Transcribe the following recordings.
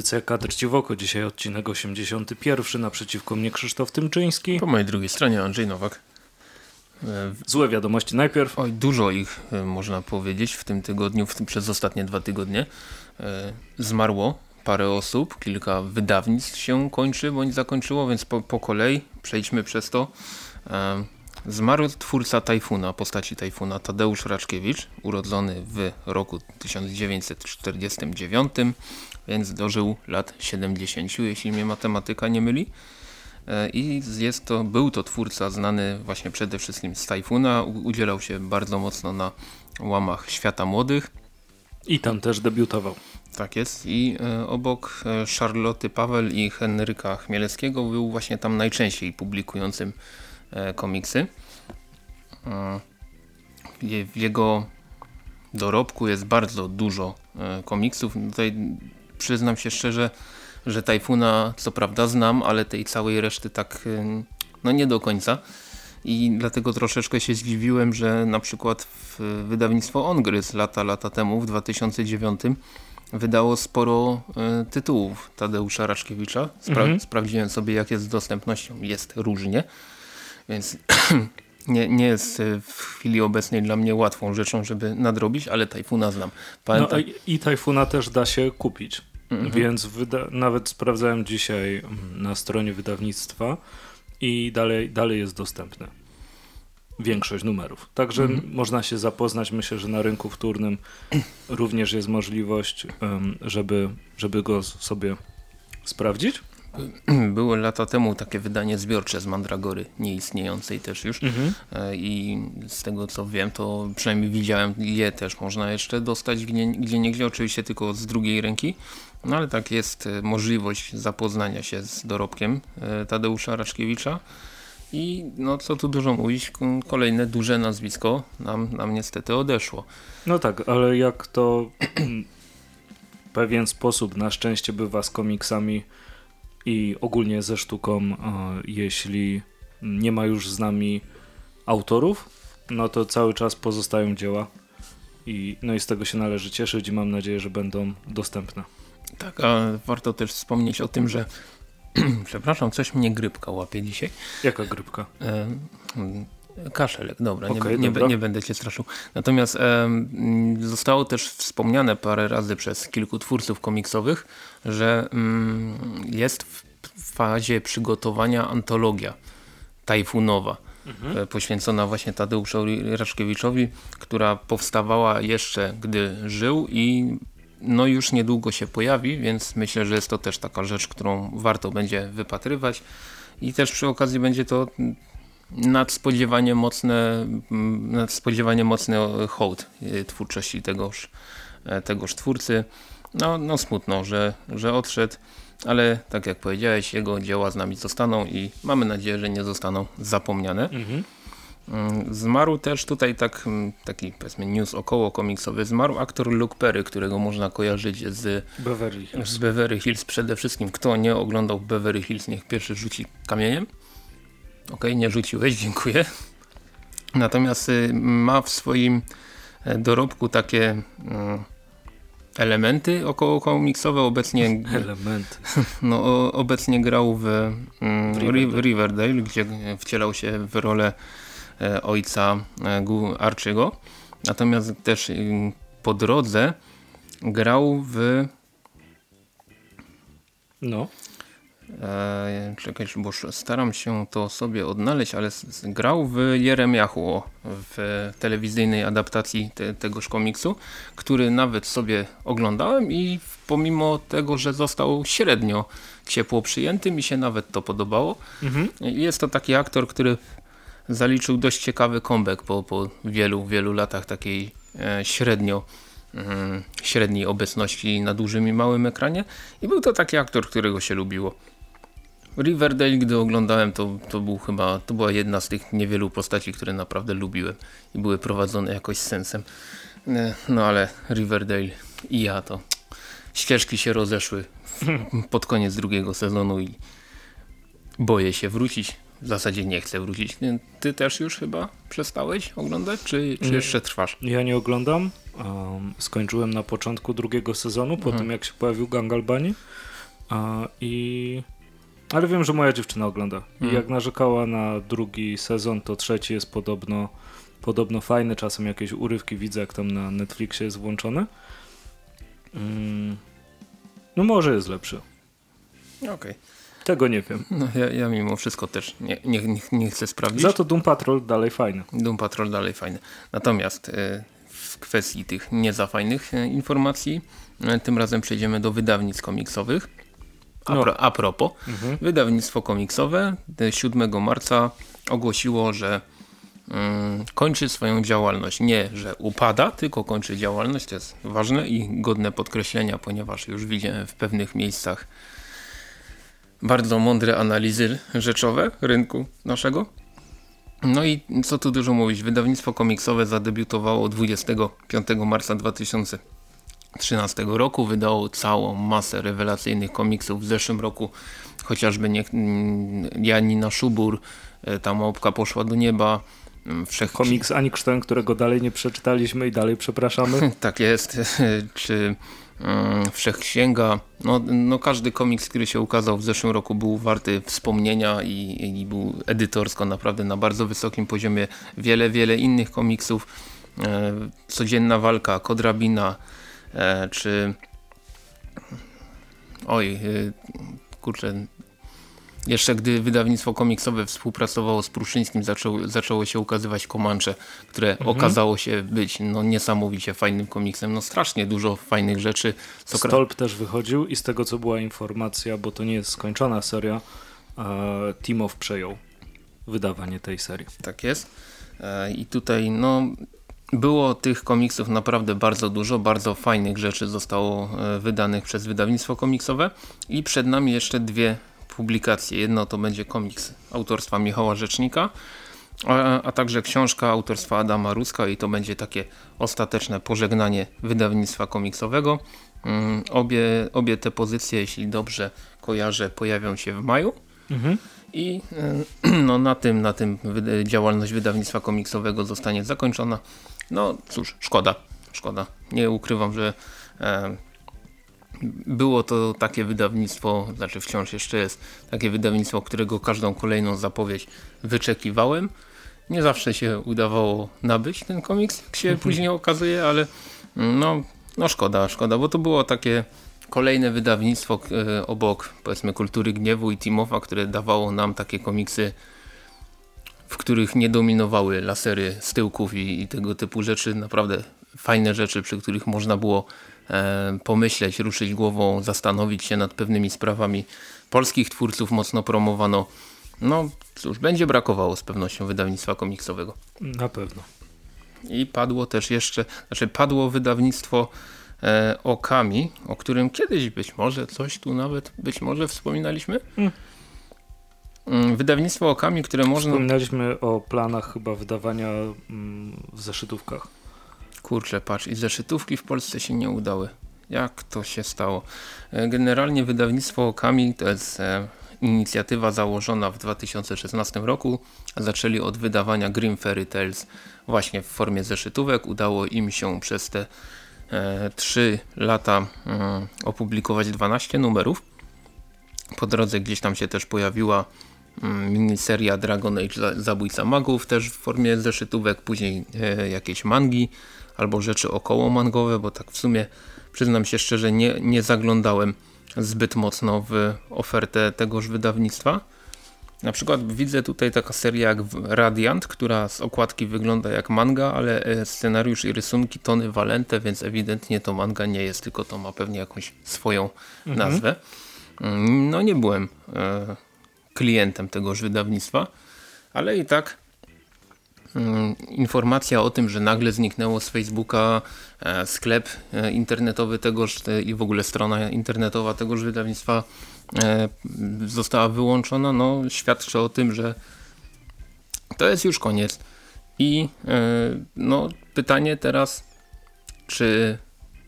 Audycja Kadr Ci w oko. Dzisiaj odcinek 81. Naprzeciwko mnie Krzysztof Tymczyński. Po mojej drugiej stronie Andrzej Nowak. Złe wiadomości najpierw. Oj, dużo ich e, można powiedzieć w tym tygodniu, w tym, przez ostatnie dwa tygodnie. E, zmarło parę osób, kilka wydawnictw się kończy bądź zakończyło, więc po, po kolei przejdźmy przez to. E, zmarł twórca Tajfuna, postaci Tajfuna, Tadeusz Raczkiewicz, urodzony w roku 1949, więc dożył lat 70, jeśli mnie matematyka nie myli. I jest to, był to twórca znany właśnie przede wszystkim z Tajfuna, udzielał się bardzo mocno na łamach Świata Młodych. I tam też debiutował. Tak jest i e, obok e, Charloty Paweł i Henryka Chmielewskiego był właśnie tam najczęściej publikującym e, komiksy. E, w jego dorobku jest bardzo dużo e, komiksów. Tutaj przyznam się szczerze, że Tajfuna co prawda znam, ale tej całej reszty tak e, no nie do końca. I dlatego troszeczkę się zdziwiłem, że na przykład wydawnictwo Ongryz lata, lata temu, w 2009 wydało sporo y, tytułów Tadeusza Raszkiewicza. Spra mhm. Sprawdziłem sobie jak jest z dostępnością. Jest różnie, więc nie, nie jest e, w chwili obecnej dla mnie łatwą rzeczą, żeby nadrobić, ale Tajfuna znam. Pamiętam... No i Tajfuna też da się kupić. Mhm. Więc nawet sprawdzałem dzisiaj mm, na stronie wydawnictwa i dalej, dalej jest dostępne. Większość numerów. Także mhm. można się zapoznać. Myślę, że na rynku wtórnym również jest możliwość, żeby, żeby go sobie sprawdzić. Było lata temu takie wydanie zbiorcze z Mandragory, nieistniejącej też już mhm. E, i z tego co wiem, to przynajmniej widziałem je też można jeszcze dostać gdzie, gdzie niegdzie, oczywiście tylko z drugiej ręki, no ale tak jest e, możliwość zapoznania się z dorobkiem e, Tadeusza Raczkiewicza i no co tu dużo mówić, kolejne duże nazwisko nam, nam niestety odeszło. No tak, ale jak to w pewien sposób na szczęście bywa z komiksami i ogólnie ze sztuką, jeśli nie ma już z nami autorów, no to cały czas pozostają dzieła i, no i z tego się należy cieszyć i mam nadzieję, że będą dostępne. Tak, a warto też wspomnieć o tym, że przepraszam, coś mnie grypka łapie dzisiaj. Jaka grypka? Kaszelek, dobra, okay, nie, nie, nie, będę cię straszył. Natomiast zostało też wspomniane parę razy przez kilku twórców komiksowych, że mm, jest w fazie przygotowania antologia tajfunowa. Mhm. E, poświęcona właśnie Tadeuszowi Raszkiewiczowi, która powstawała jeszcze gdy żył i no już niedługo się pojawi, więc myślę, że jest to też taka rzecz, którą warto będzie wypatrywać i też przy okazji będzie to nadspodziewanie mocne, nadspodziewanie mocny hołd e, twórczości tegoż, e, tegoż twórcy. No, no smutno, że, że odszedł, ale tak jak powiedziałeś, jego dzieła z nami zostaną i mamy nadzieję, że nie zostaną zapomniane. Mhm. Mm, zmarł też tutaj tak, mm, taki powiedzmy news około komiksowy, zmarł aktor Luke Perry, którego można kojarzyć z Beverly Hills. Z Beverly Hills przede wszystkim. Kto nie oglądał Beverly Hills, niech pierwszy rzuci kamieniem. Ok, nie rzuciłeś, dziękuję. Natomiast y, ma w swoim e, dorobku takie y, elementy około komiksowe. Obecnie, elementy. No, obecnie grał w y, Riverdale. Riverdale, gdzie wcielał się w rolę E, ojca e, Archiego. Natomiast też y, po drodze grał w... No. E, czekaj, bo staram się to sobie odnaleźć, ale grał w Jeremiachu w telewizyjnej adaptacji te, tegoż komiksu, który nawet sobie oglądałem i pomimo tego, że został średnio ciepło przyjęty, mi się nawet to podobało. Mhm. Jest to taki aktor, który zaliczył dość ciekawy comeback po, po wielu, wielu latach takiej e, średnio mm, średniej obecności na dużym i małym ekranie i był to taki aktor, którego się lubiło. Riverdale, gdy oglądałem, to, to, był chyba, to była jedna z tych niewielu postaci, które naprawdę lubiłem i były prowadzone jakoś z sensem. E, no ale Riverdale i ja to ścieżki się rozeszły pod koniec drugiego sezonu i boję się wrócić w zasadzie nie chcę wrócić. Ty też już chyba przestałeś oglądać, czy, czy jeszcze trwasz? Ja nie oglądam, Um, skończyłem na początku drugiego sezonu, po mhm. tym jak się pojawił Gang Albani. I... Ale wiem, że moja dziewczyna ogląda. I mhm. jak narzekała na drugi sezon, to trzeci jest podobno, podobno fajny. Czasem jakieś urywki widzę, jak tam na Netflixie jest włączone. Mm. No może jest lepszy. Okej. Okay. Tego nie wiem. No, ja, ja mimo wszystko też nie, nie, nie, nie, chcę sprawdzić. Za to Doom Patrol dalej fajny. Doom Patrol dalej fajny. Natomiast y, w kwestii tych niezafajnych y, informacji, y, tym razem przejdziemy do wydawnictw komiksowych. A, no. pro, a propos, mhm. wydawnictwo komiksowe 7 marca ogłosiło, że mm, kończy swoją działalność. Nie, że upada, tylko kończy działalność. To jest ważne i godne podkreślenia, ponieważ już widziałem w pewnych miejscach bardzo mądre analizy rzeczowe rynku naszego. No i co tu dużo mówić, wydawnictwo komiksowe zadebiutowało 25 marca 2013 roku, wydało całą masę rewelacyjnych komiksów w zeszłym roku, chociażby nie, Janina Szubur, e, ta małpka poszła do nieba, mm, Wszech... Komiks Anikstein, którego dalej nie przeczytaliśmy i dalej przepraszamy. tak jest, czy Mm, Wszechksięga. No, no każdy komiks, który się ukazał w zeszłym roku był warty wspomnienia i, i był edytorsko naprawdę na bardzo wysokim poziomie. Wiele, wiele innych komiksów. E, codzienna walka, Kodrabina, czy oj, e, kurczę, jeszcze gdy wydawnictwo komiksowe współpracowało z Pruszyńskim, zaczęło, zaczęło się ukazywać Komancze, które mhm. okazało się być no, niesamowicie fajnym komiksem. No strasznie dużo fajnych rzeczy. Co Stolp też wychodził i z tego co była informacja, bo to nie jest skończona seria, e, Timow przejął wydawanie tej serii. Tak jest. E, I tutaj no było tych komiksów naprawdę bardzo dużo, bardzo fajnych rzeczy zostało e, wydanych przez wydawnictwo komiksowe i przed nami jeszcze dwie publikacje. Jedno to będzie komiks autorstwa Michała Rzecznika, a, a, także książka autorstwa Adama Ruska i to będzie takie ostateczne pożegnanie wydawnictwa komiksowego. Um, obie, obie te pozycje, jeśli dobrze kojarzę, pojawią się w maju. Mhm. I no, na tym, na tym działalność wydawnictwa komiksowego zostanie zakończona. No cóż, szkoda. Szkoda. Nie ukrywam, że e, było to takie wydawnictwo, znaczy wciąż jeszcze jest takie wydawnictwo, którego każdą kolejną zapowiedź wyczekiwałem. Nie zawsze się udawało nabyć ten komiks, jak się mhm. później okazuje, ale no, no szkoda, szkoda, bo to było takie kolejne wydawnictwo e, obok powiedzmy Kultury Gniewu i Timowa, które dawało nam takie komiksy, w których nie dominowały lasery z tyłków i, i tego typu rzeczy. Naprawdę fajne rzeczy, przy których można było E, pomyśleć, ruszyć głową, zastanowić się nad pewnymi sprawami. Polskich twórców mocno promowano. No cóż, będzie brakowało z pewnością wydawnictwa komiksowego. Na pewno. I padło też jeszcze, znaczy padło wydawnictwo e, Okami, o którym kiedyś być może coś tu nawet być może wspominaliśmy. Mm, wydawnictwo Okami, które można... Wspominaliśmy o planach chyba wydawania mm, w zeszytówkach. Kurczę, patrz, i zeszytówki w Polsce się nie udały. Jak to się stało? E, generalnie wydawnictwo Okami to jest e, inicjatywa założona w 2016 roku. Zaczęli od wydawania Grim Fairy Tales właśnie w formie zeszytówek. Udało im się przez te e, 3 lata e, opublikować 12 numerów. Po drodze gdzieś tam się też pojawiła mm, miniseria Dragon Age Zabójca Magów też w formie zeszytówek, później e, jakieś mangi albo rzeczy około mangowe, bo tak w sumie przyznam się szczerze nie, nie zaglądałem zbyt mocno w ofertę tegoż wydawnictwa. Na przykład widzę tutaj taka seria jak Radiant, która z okładki wygląda jak manga, ale e, scenariusz i rysunki Tony Valente, więc ewidentnie to manga nie jest, tylko to ma pewnie jakąś swoją mhm. nazwę. Mm, no nie byłem e, klientem tegoż wydawnictwa, ale i tak Mm, informacja o tym, że nagle zniknęło z Facebooka e, sklep e, internetowy tegoż i w ogóle strona internetowa tegoż wydawnictwa e, została wyłączona, no świadczy o tym, że to jest już koniec. I no pytanie teraz, czy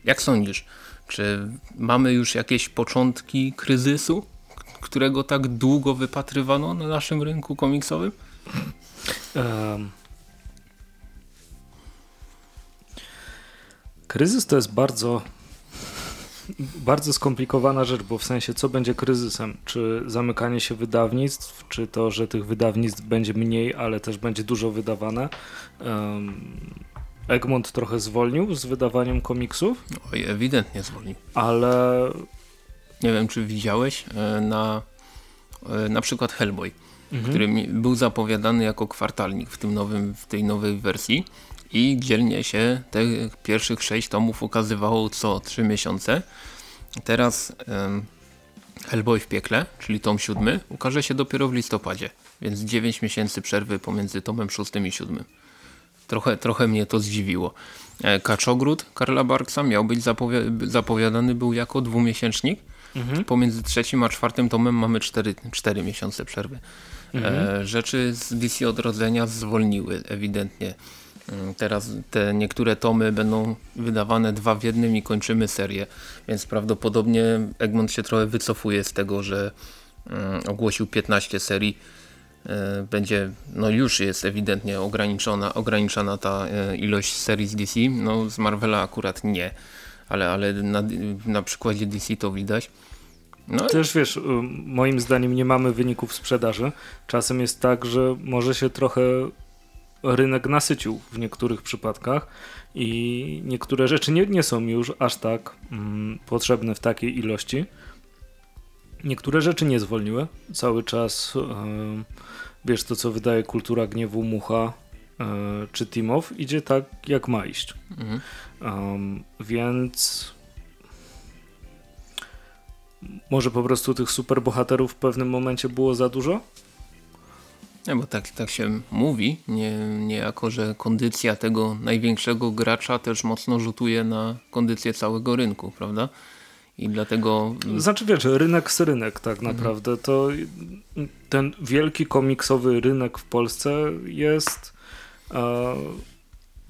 jak sądzisz, czy mamy już jakieś początki kryzysu, którego tak długo wypatrywano na naszym rynku komiksowym? Um Kryzys to jest bardzo bardzo skomplikowana rzecz, bo w sensie co będzie kryzysem? Czy zamykanie się wydawnictw, czy to, że tych wydawnictw będzie mniej, ale też będzie dużo wydawane? Um, Egmont trochę zwolnił z wydawaniem komiksów. Oj, ewidentnie zwolnił. Ale... Nie wiem, czy widziałeś e, na, e, na przykład Hellboy, mhm. który był zapowiadany jako kwartalnik w, tym nowym, w tej nowej wersji i dzielnie się tych pierwszych sześć tomów ukazywało co trzy miesiące. Teraz um, Hellboy w piekle, czyli tom siódmy, ukaże się dopiero w listopadzie, więc 9 miesięcy przerwy pomiędzy tomem szóstym i siódmym. Trochę, trochę mnie to zdziwiło. E, Kaczogród Karla Barksa miał być zapowi zapowiadany był jako dwumiesięcznik. Mhm. Pomiędzy trzecim a czwartym tomem mamy cztery, cztery miesiące przerwy. E, mhm. Rzeczy z DC Odrodzenia zwolniły ewidentnie. Mm, teraz te niektóre tomy będą wydawane dwa w jednym i kończymy serię, więc prawdopodobnie Egmont się trochę wycofuje z tego, że mm, ogłosił 15 serii. E, będzie, no już jest ewidentnie ograniczona, ograniczona ta e, ilość serii z DC, no z Marvela akurat nie, ale, ale na, na przykładzie DC to widać. No. Też wiesz, moim zdaniem nie mamy wyników sprzedaży. Czasem jest tak, że może się trochę rynek nasycił w niektórych przypadkach i niektóre rzeczy nie, nie są już aż tak mm, potrzebne w takiej ilości. Niektóre rzeczy nie zwolniły. Cały czas yy, wiesz to, co wydaje kultura gniewu mucha czy Timow, idzie tak, jak ma iść. Mhm. więc może po prostu tych superbohaterów w pewnym momencie było za dużo? Nie, bo tak, tak się mówi, nie, niejako, że kondycja tego największego gracza też mocno rzutuje na kondycję całego rynku, prawda? I dlatego... Znaczy wiesz, rynek z rynek tak mhm. naprawdę. To ten wielki komiksowy rynek w Polsce jest...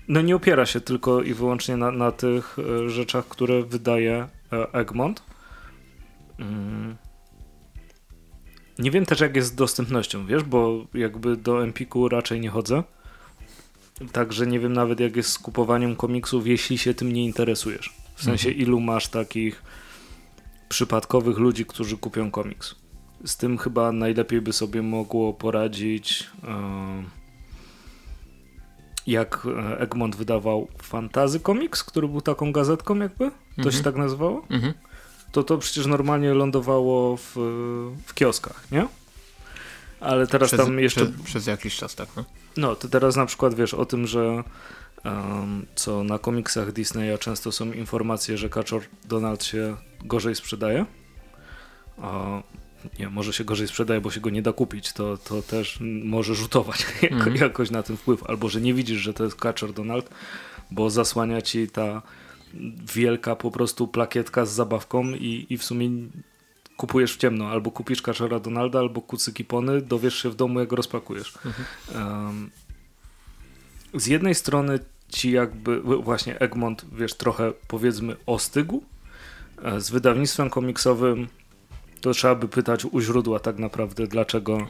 no nie opiera się tylko i wyłącznie na, na tych e, rzeczach, które wydaje e, Egmont. Mm. Nie wiem też jak jest z dostępnością, wiesz, bo jakby do Empiku raczej nie chodzę. Także nie wiem nawet jak jest z kupowaniem komiksów, jeśli się tym nie interesujesz. W sensie mhm. ilu masz takich przypadkowych ludzi, którzy kupią komiks. Z tym chyba najlepiej by sobie mogło poradzić e, jak Egmont wydawał Fantazy Comics, który był taką gazetką jakby. To mhm. się tak nazywało? Mhm to to przecież normalnie lądowało w, w kioskach, nie? Ale teraz przez, tam jeszcze... Przez, przez, jakiś czas, tak? No, no to teraz na przykład wiesz o tym, że co na komiksach Disneya często są informacje, że Kaczor Donald się gorzej sprzedaje. A, nie, może się gorzej sprzedaje, bo się go nie da kupić. To, to też może rzutować mm. jakoś na ten wpływ. Albo, że nie widzisz, że to jest Kaczor Donald, bo zasłania ci ta wielka po prostu plakietka z zabawką i, i w sumie kupujesz w ciemno. Albo kupisz kaczora Donalda, albo kucyki pony, dowiesz się w domu, jak go rozpakujesz. Mhm. Um, z jednej strony ci jakby, właśnie Egmont, wiesz, trochę powiedzmy ostygł. E, z wydawnictwem komiksowym to trzeba by pytać u źródła tak naprawdę, dlaczego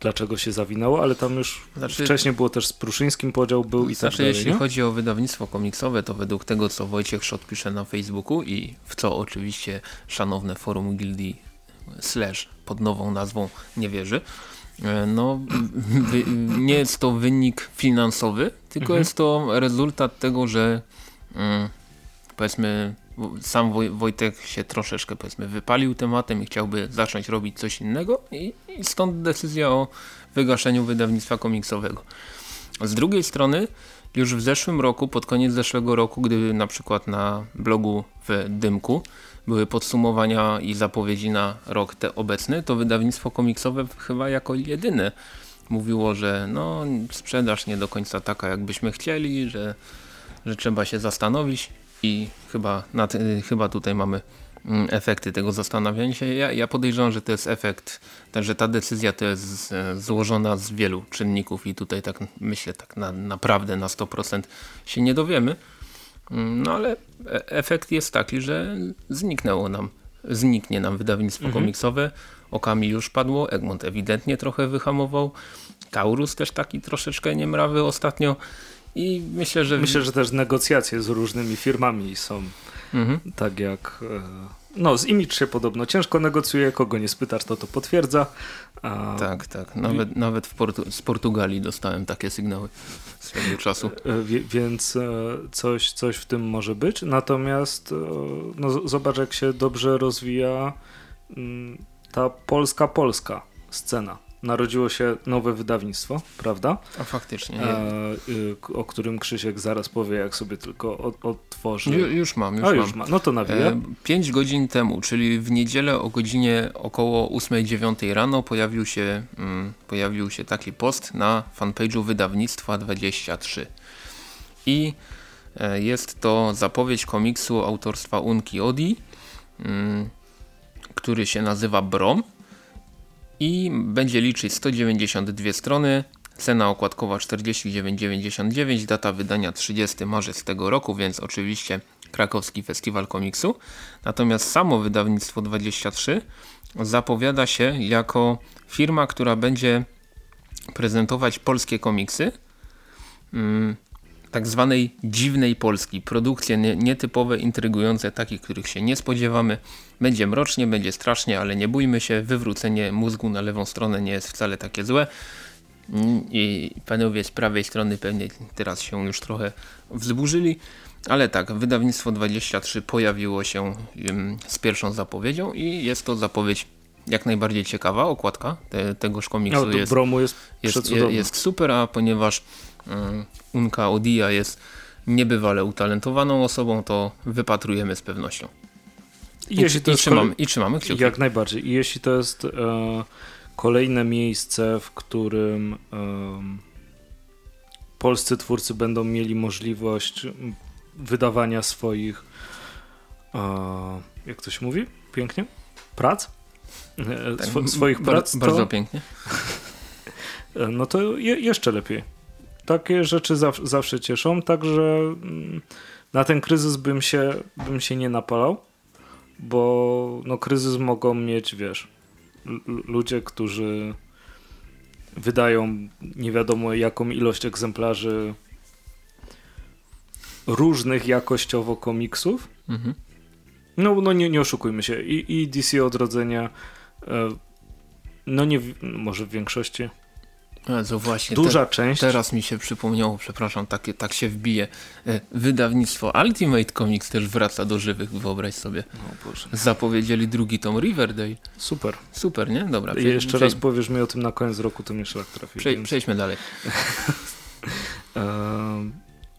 dlaczego się zawinęło, ale tam już znaczy, wcześniej było też z Pruszyńskim podział był i tak znaczy, dalej. Jeśli nie? chodzi o wydawnictwo komiksowe, to według tego, co Wojciech Szot pisze na Facebooku i w co oczywiście szanowne forum gildii slash pod nową nazwą nie wierzy, e, no nie jest to wynik finansowy, tylko mhm. jest to rezultat tego, że mm, powiedzmy sam Wojtek się troszeczkę powiedzmy wypalił tematem i chciałby zacząć robić coś innego i, i stąd decyzja o wygaszeniu wydawnictwa komiksowego. Z drugiej strony już w zeszłym roku, pod koniec zeszłego roku, gdy na przykład na blogu w Dymku były podsumowania i zapowiedzi na rok te obecny, to wydawnictwo komiksowe chyba jako jedyne mówiło, że no sprzedaż nie do końca taka jakbyśmy chcieli, że, że trzeba się zastanowić i chyba, nad, chyba tutaj mamy mm, efekty tego zastanawiania się. Ja, ja podejrzewam, że to jest efekt, że ta decyzja to jest złożona z wielu czynników i tutaj tak myślę, tak na, naprawdę na 100% się nie dowiemy. Mm, no ale e, efekt jest taki, że zniknęło nam, zniknie nam wydawnictwo mhm. komiksowe. Okami już padło, Egmont ewidentnie trochę wyhamował. Taurus też taki troszeczkę niemrawy ostatnio I myślę, że... Myślę, że też negocjacje z różnymi firmami są mhm. tak jak... E, no, z Image się podobno ciężko negocjuje, kogo nie spytasz, to to potwierdza. A... Tak, tak. Nawet, nawet w Portu z Portugalii dostałem takie sygnały swego czasu. E, więc e, coś, coś w tym może być. Natomiast no, zobacz, jak się dobrze rozwija mm, ta polska-polska scena narodziło się nowe wydawnictwo, prawda? A faktycznie. E, y, o którym Krzysiek zaraz powie, jak sobie tylko od, otworzy. Ju, już mam, już, A, już mam. Ma. No to nawijam. E, pięć godzin temu, czyli w niedzielę o godzinie około 8-9 rano pojawił się, mm, pojawił się taki post na fanpage'u wydawnictwa 23. I e, jest to zapowiedź komiksu autorstwa Unki Odi, mm, który się nazywa Brom i będzie liczyć 192 strony, cena okładkowa 49,99, data wydania 30 marzec tego roku, więc oczywiście krakowski festiwal komiksu. Natomiast samo wydawnictwo 23 zapowiada się jako firma, która będzie prezentować polskie komiksy. Mm, tak zwanej dziwnej Polski. Produkcje nietypowe, intrygujące, takich, których się nie spodziewamy. Będzie mrocznie, będzie strasznie, ale nie bójmy się, wywrócenie mózgu na lewą stronę nie jest wcale takie złe. I panowie z prawej strony pewnie teraz się już trochę wzburzyli. Ale tak, wydawnictwo 23 pojawiło się z pierwszą zapowiedzią i jest to zapowiedź jak najbardziej ciekawa, okładka te, tegoż komiksu no, jest, jest, jest, jest super, a ponieważ Mm, Unka Odia jest niebywale utalentowaną osobą, to wypatrujemy z pewnością. I, jeśli to i, trzymamy, I trzymamy kciuki. Jak najbardziej. I jeśli to jest e, kolejne miejsce, w którym e, polscy twórcy będą mieli możliwość wydawania swoich e, jak to się mówi? Pięknie? Prac? E, tak, Swo swoich prac. Bardzo to, pięknie. E, no to je, jeszcze lepiej takie rzeczy zawsze, zawsze cieszą, także mm, na ten kryzys bym się, bym się nie napalał, bo no, kryzys mogą mieć, wiesz, ludzie, którzy wydają nie wiadomo jaką ilość egzemplarzy różnych jakościowo komiksów. Mhm. No, no nie, nie oszukujmy się. I, I DC Odrodzenia e, no nie, może w większości Jezu, właśnie. Duża te, część. Teraz mi się przypomniało, przepraszam, takie, tak się wbije. E, wydawnictwo Ultimate Comics też wraca do żywych, wyobraź sobie. No Boże. Zapowiedzieli drugi tom Riverdale. Super. Super, nie? Dobra. Prze jeszcze raz powiesz mi o tym na koniec roku, to mi szlak trafi. Prze więc... Przejdźmy dalej.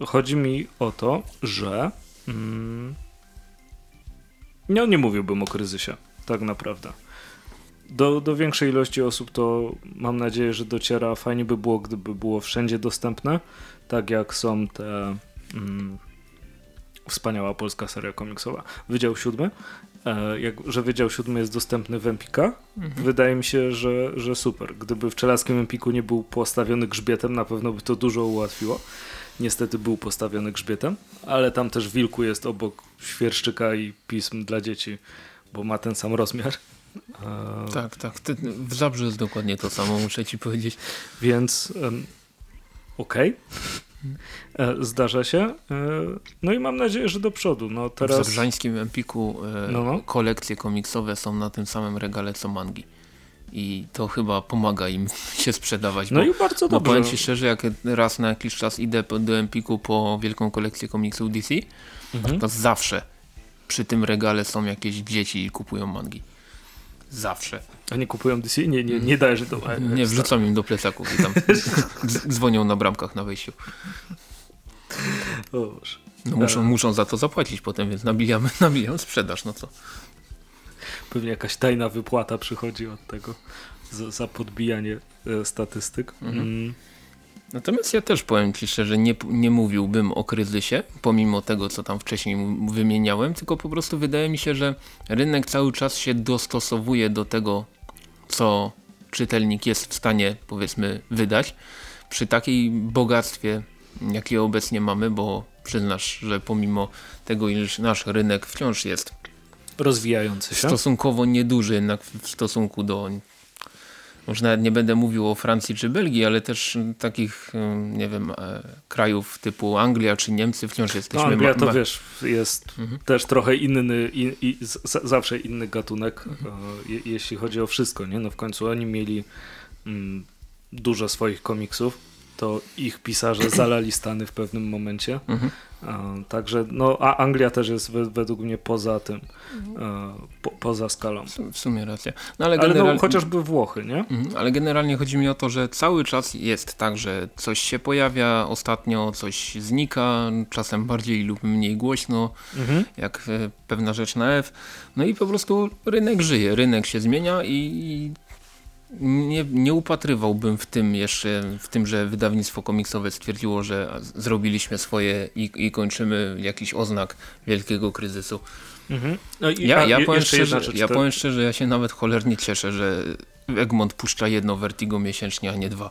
chodzi mi o to, że mm, no, nie mówiłbym o kryzysie, tak naprawdę do, do większej ilości osób to mam nadzieję, że dociera. Fajnie by było, gdyby było wszędzie dostępne, tak jak są te mm, wspaniała polska seria komiksowa. Wydział siódmy, e, jak, że Wydział siódmy jest dostępny w Empika. Mhm. Wydaje mi się, że, że super. Gdyby w czelaskim Empiku nie był postawiony grzbietem, na pewno by to dużo ułatwiło. Niestety był postawiony grzbietem, ale tam też Wilku jest obok świerszczyka i pism dla dzieci, bo ma ten sam rozmiar. E, tak, tak. w Zabrze jest dokładnie to samo, muszę ci powiedzieć. Więc okej. Okay. E, zdarza się. E, no i mam nadzieję, że do przodu. No teraz... W zabrzańskim Empiku no, no. kolekcje komiksowe są na tym samym regale co mangi. I to chyba pomaga im się sprzedawać. No bo, i bardzo dobrze. Bo powiem ci szczerze, jak raz na jakiś czas idę do Empiku po wielką kolekcję komiksów DC, mhm. to zawsze przy tym regale są jakieś dzieci i kupują mangi. Zawsze. A nie kupują DC? Nie, nie, nie dajesz do... Nie, wrzucam im do plecaków i tam dzwonią na bramkach na wejściu. No muszą, muszą za to zapłacić potem, więc nabijamy, nabijam sprzedaż, no co. Pewnie jakaś tajna wypłata przychodzi od tego za, za podbijanie e, statystyk. Mhm. Natomiast ja też powiem Ci szczerze, nie, nie mówiłbym o kryzysie, pomimo tego, co tam wcześniej wymieniałem, tylko po prostu wydaje mi się, że rynek cały czas się dostosowuje do tego, co czytelnik jest w stanie, powiedzmy, wydać. Przy takiej bogactwie, jakie obecnie mamy, bo przyznasz, że pomimo tego, iż nasz rynek wciąż jest rozwijający się, stosunkowo nieduży jednak w stosunku do Już nawet nie będę mówił o Francji czy Belgii, ale też takich, nie wiem, e, krajów typu Anglia czy Niemcy wciąż jesteśmy... No Anglia to wiesz, jest mhm. też trochę inny, zawsze inny gatunek, mhm. je, jeśli chodzi o wszystko, nie? No w końcu oni mieli mm, dużo swoich komiksów, to ich pisarze zalali Stany w pewnym momencie. Mhm. Także no, a Anglia też jest według mnie poza tym, mhm. po, poza skalą. W sumie racja. No, ale, ale no, chociażby Włochy, nie? Mhm. Ale generalnie chodzi mi o to, że cały czas jest tak, że coś się pojawia ostatnio, coś znika, czasem bardziej lub mniej głośno, mhm. jak e, pewna rzecz na F. No i po prostu rynek żyje, rynek się zmienia i nie, nie upatrywałbym w tym jeszcze, w tym, że wydawnictwo komiksowe stwierdziło, że zrobiliśmy swoje i, i kończymy jakiś oznak wielkiego kryzysu. Mhm. No i, ja, ja, powiem szczerze, rzecz, ja to... powiem szczerze, ja się nawet cholernie cieszę, że Egmont puszcza jedno Vertigo miesięcznie, a nie dwa.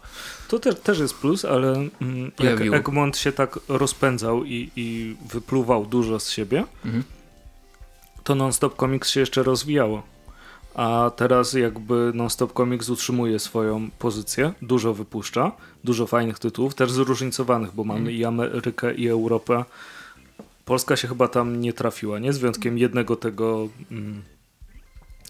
To te, też jest plus, ale mm, jak Egmont się tak rozpędzał i, i wypluwał dużo z siebie, mhm. to Non-Stop Comics się jeszcze rozwijało a teraz jakby Non-Stop Comics utrzymuje swoją pozycję, dużo wypuszcza, dużo fajnych tytułów, też zróżnicowanych, bo mamy mm. i Amerykę i Europę. Polska się chyba tam nie trafiła, nie? Z wyjątkiem jednego tego mm,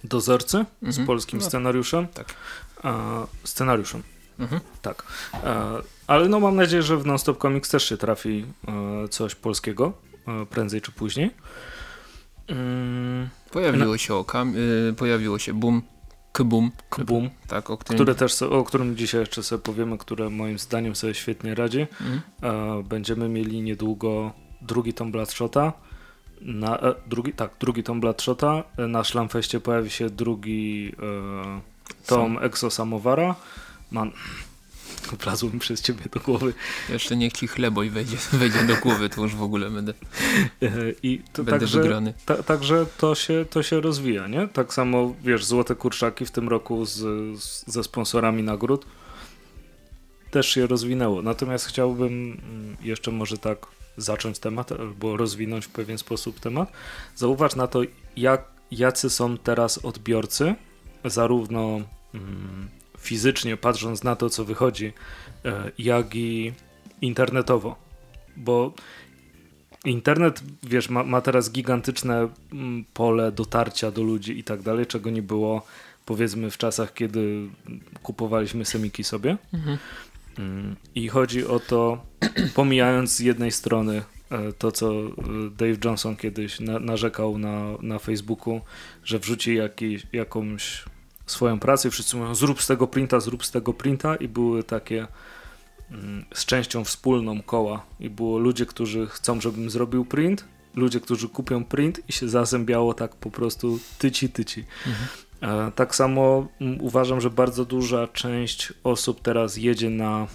dozorcy mm -hmm. z mhm. polskim no. scenariuszem. Tak. A, scenariuszem. -hmm. Tak. A, ale no mam nadzieję, że w Non-Stop Comics też się trafi e, coś polskiego, e, prędzej czy później. Mm, pojawiło, no. się okam, y, pojawiło się Boom, Kboom, Kboom tak, o którym... Które też, o którym dzisiaj jeszcze sobie powiemy, które moim zdaniem sobie świetnie radzi. Mhm. E, będziemy mieli niedługo drugi tom Bloodshota. Na, e, drugi, tak, drugi tom Bloodshota. E, na Szlamfeście pojawi się drugi e, tom Exo Samowara. Man, wlazło mi przez ciebie do głowy. Jeszcze niech ci chleboj wejdzie, wejdzie do głowy, to już w ogóle będę, I to będę także, wygrany. Ta, także to się, to się rozwija, nie? Tak samo, wiesz, Złote Kurczaki w tym roku z, z, ze sponsorami nagród też się rozwinęło. Natomiast chciałbym mm, jeszcze może tak zacząć temat, albo rozwinąć w pewien sposób temat. Zauważ na to, jak, jacy są teraz odbiorcy, zarówno mm, fizycznie, patrząc na to, co wychodzi, e, jak i internetowo. Bo internet, wiesz, ma, ma teraz gigantyczne mm, pole dotarcia do ludzi i tak dalej, czego nie było powiedzmy w czasach, kiedy kupowaliśmy semiki sobie. Mhm. Mm, I chodzi o to, pomijając z jednej strony e, to, co e, Dave Johnson kiedyś na, narzekał na, na Facebooku, że wrzuci jakiś, jakąś swoją pracę i wszyscy mówią zrób z tego printa, zrób z tego printa i były takie mm, z częścią wspólną koła i było ludzie, którzy chcą, żebym zrobił print, ludzie, którzy kupią print i się zazębiało tak po prostu tyci, tyci. Mhm. E, tak samo mm, uważam, że bardzo duża część osób teraz jedzie na,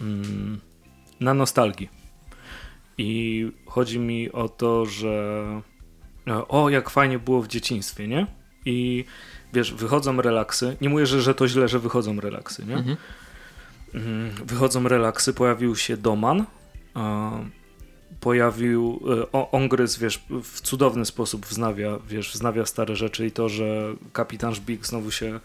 mm, na nostalgii. I chodzi mi o to, że e, o, jak fajnie było w dzieciństwie, nie? I wiesz, wychodzą relaksy. Nie mówię, że, że to źle, że wychodzą relaksy, nie? Mhm. Mm, wychodzą relaksy, pojawił się Doman, pojawił e, Ongryz, wiesz, w cudowny sposób wznawia, wiesz, wznawia stare rzeczy i to, że kapitan Żbik znowu się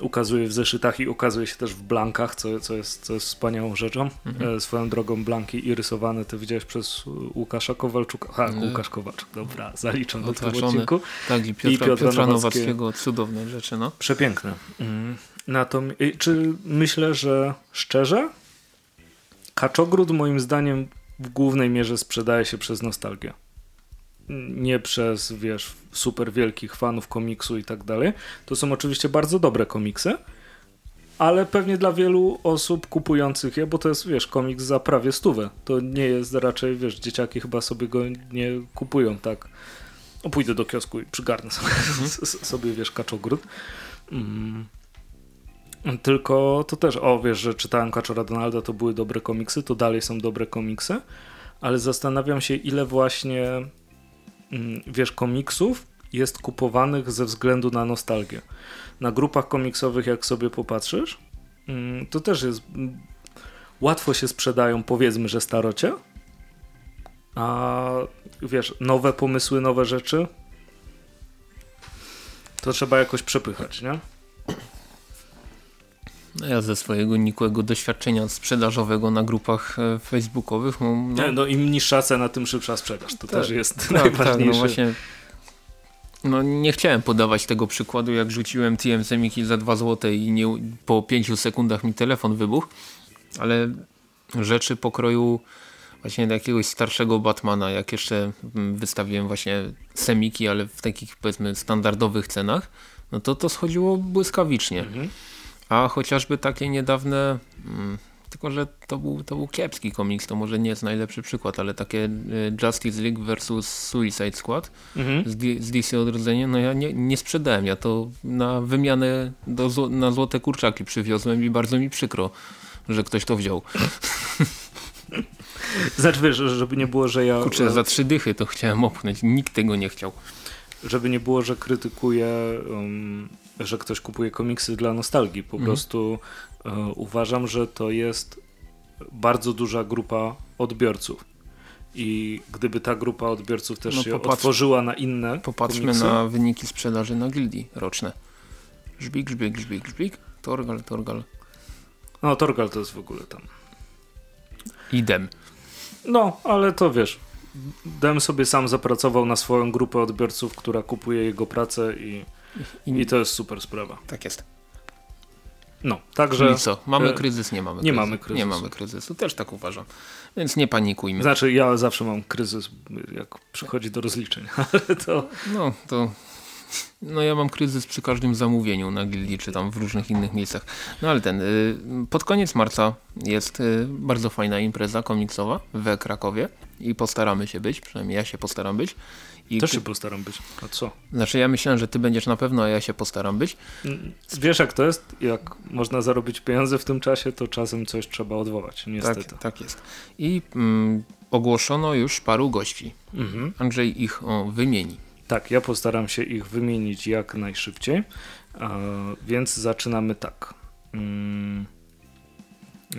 ukazuje w zeszytach i ukazuje się też w blankach, co, co, jest, co jest wspaniałą rzeczą. Mhm. E, swoją drogą blanki i rysowane ty widziałeś przez Łukasza Kowalczuka. Ha, Nie. Łukasz Kowalczuk, dobra, zaliczam do tego odcinku. Tak, i Piotra, I Piotra, Piotra Nowackiego, cudowne rzeczy, no. Przepiękne. Mm. Natomiast, czy myślę, że szczerze, Kaczogród moim zdaniem w głównej mierze sprzedaje się przez nostalgię nie przez, wiesz, super wielkich fanów komiksu i tak dalej. To są oczywiście bardzo dobre komiksy, ale pewnie dla wielu osób kupujących je, bo to jest, wiesz, komiks za prawie stówę. To nie jest raczej, wiesz, dzieciaki chyba sobie go nie kupują tak. O, pójdę do kiosku i przygarnę sobie, mhm. sobie wiesz, kaczogród. Mm. Tylko to też, o wiesz, że czytałem Kaczora Donalda, to były dobre komiksy, to dalej są dobre komiksy, ale zastanawiam się, ile właśnie Mm, wiesz, komiksów jest kupowanych ze względu na nostalgię. Na grupach komiksowych, jak sobie popatrzysz, mm, to też jest. Mm, łatwo się sprzedają, powiedzmy, że starocie, a wiesz, nowe pomysły, nowe rzeczy, to trzeba jakoś przepychać, nie? No ja ze swojego nikłego doświadczenia sprzedażowego na grupach e, facebookowych. No, no, no im niższa cena, tym szybsza sprzedaż. To tak, też jest tak, najważniejsze. Tak, no właśnie no nie chciałem podawać tego przykładu, jak rzuciłem TM Semiki za 2 zł i nie, po 5 sekundach mi telefon wybuchł, ale rzeczy pokroju właśnie jakiegoś starszego Batmana, jak jeszcze mm, wystawiłem właśnie Semiki, ale w takich powiedzmy standardowych cenach, no to to schodziło błyskawicznie. Mhm. A chociażby takie niedawne, mm, tylko że to był, to był kiepski komiks, to może nie jest najlepszy przykład, ale takie y, Justice League versus Suicide Squad mhm. z, z DC Odrodzenie, no ja nie, nie sprzedałem, ja to na wymianę do, na złote kurczaki przywiozłem i bardzo mi przykro, że ktoś to wziął. Znaczy wiesz, żeby nie było, że ja... Kurczę, za trzy dychy to chciałem opchnąć, nikt tego nie chciał. Żeby nie było, że krytykuję, um, że ktoś kupuje komiksy dla nostalgii. Po mhm. prostu um, uważam, że to jest bardzo duża grupa odbiorców. I gdyby ta grupa odbiorców też no, się popatrz, otworzyła na inne Popatrzmy komiksy. na wyniki sprzedaży na gildii roczne. Żbik, żbik, żbik, żbik. Torgal, Torgal. No, Torgal to jest w ogóle tam. Idem. No, ale to wiesz, Dem sobie sam zapracował na swoją grupę odbiorców, która kupuje jego pracę i, I, i to jest super sprawa. Tak jest. No, także... I co? Mamy e, kryzys? Nie mamy Nie mamy kryzysu. Nie mamy kryzysu, też tak uważam. Więc nie panikujmy. Znaczy, ja zawsze mam kryzys, jak przychodzi do rozliczeń, ale to... No, to no ja mam kryzys przy każdym zamówieniu na gildii, czy tam w różnych innych miejscach. No ale ten, y, pod koniec marca jest y, bardzo fajna impreza komiksowa w Krakowie i postaramy się być, przynajmniej ja się postaram być. I Też się postaram być. A co? Znaczy ja myślałem, że ty będziesz na pewno, a ja się postaram być. Mm, wiesz jak to jest? Jak można zarobić pieniądze w tym czasie, to czasem coś trzeba odwołać, niestety. Tak, tak jest. I mm, ogłoszono już paru gości. Mhm. Andrzej ich o, wymieni. Tak, ja postaram się ich wymienić jak najszybciej, więc zaczynamy tak. Mm.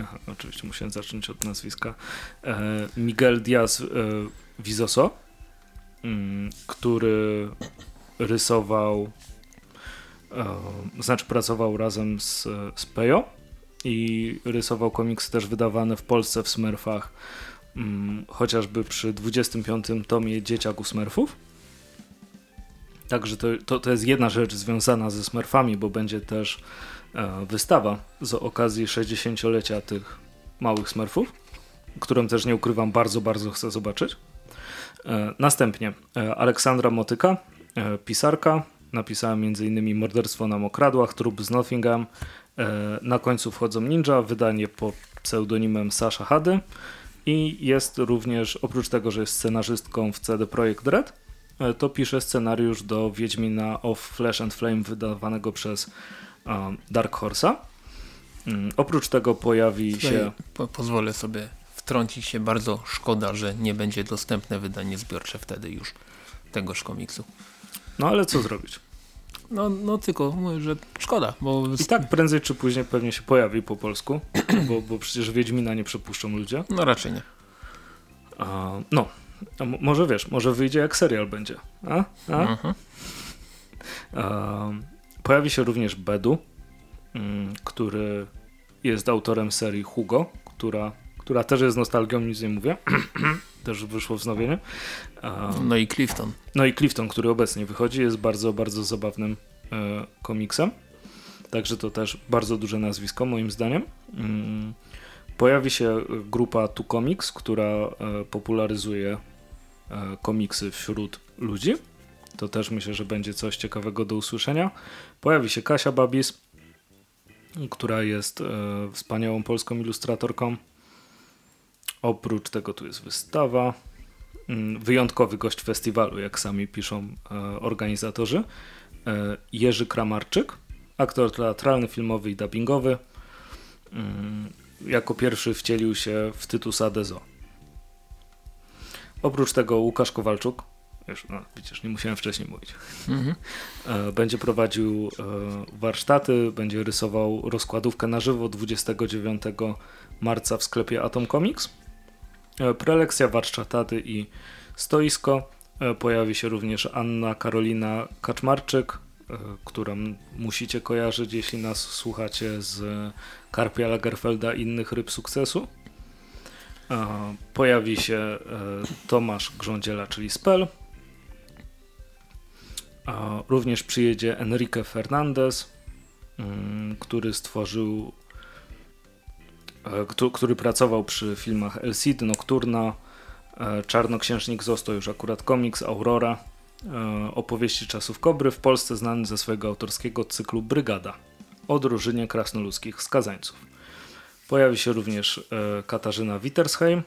Aha, oczywiście musiałem zacząć od nazwiska. E, Miguel Diaz e, Vizoso, który rysował, e, znaczy pracował razem z, z Pejo i rysował komiksy też wydawane w Polsce w Smurfach, mm, chociażby przy 25. tomie Dzieciaków Smurfów. Także to, to, to jest jedna rzecz związana ze Smurfami, bo będzie też e, wystawa z okazji 60-lecia tych małych Smurfów, którą też nie ukrywam, bardzo, bardzo chcę zobaczyć. E, następnie e, Aleksandra Motyka, e, pisarka, napisała m.in. Morderstwo na mokradłach, Trup z Nottingham, Na końcu wchodzą ninja, wydanie pod pseudonimem Sasha Hady i jest również, oprócz tego, że jest scenarzystką w CD Projekt Red, to pisze scenariusz do Wiedźmina of Flesh and Flame wydawanego przez Dark Horse'a. Um, oprócz tego pojawi Tutaj się... Po pozwolę sobie wtrącić się, bardzo szkoda, że nie będzie dostępne wydanie zbiorcze wtedy już tegoż komiksu. No ale co zrobić? No, no tylko mówię, że szkoda. Bo... I tak prędzej czy później pewnie się pojawi po polsku, bo, bo przecież Wiedźmina nie przepuszczą ludzie. No raczej nie. no, a może wiesz, może wyjdzie jak serial będzie. A? A? Mhm. pojawi się również Bedu, mm, który jest autorem serii Hugo, która, która też jest nostalgią, nic nie mówię. też wyszło wznowienie. no i Clifton. No i Clifton, który obecnie wychodzi, jest bardzo, bardzo zabawnym e, komiksem. Także to też bardzo duże nazwisko moim zdaniem. Mm. Pojawi się grupa Tu Comics, która e, popularyzuje e, komiksy wśród ludzi. To też myślę, że będzie coś ciekawego do usłyszenia. Pojawi się Kasia Babis, która jest e, wspaniałą polską ilustratorką. Oprócz tego tu jest wystawa. Mm, wyjątkowy gość festiwalu, jak sami piszą organizatorzy. Jerzy Kramarczyk, aktor teatralny, filmowy i dubbingowy. Mm, jako pierwszy wcielił się w Tytusa Dezo. Oprócz tego Łukasz Kowalczuk, już, no, widzisz, nie musiałem wcześniej mówić, mhm. E, będzie prowadził e, warsztaty, będzie rysował rozkładówkę na żywo 29 marca w sklepie Atom Comics. E, prelekcja, warsztaty i stoisko. Pojawi się również Anna Karolina Kaczmarczyk, którą musicie kojarzyć, jeśli nas słuchacie z Karpia Lagerfelda i innych ryb sukcesu. Pojawi się Tomasz Grządziela, czyli Spell. Również przyjedzie Enrique Fernandez, mm, który stworzył, który pracował przy filmach El Cid, Nocturna, Czarnoksiężnik został już akurat komiks, Aurora, opowieści czasów Kobry, w Polsce znany ze swojego autorskiego cyklu Brygada o drużynie krasnoludzkich skazańców. Pojawi się również e, Katarzyna Wittersheim,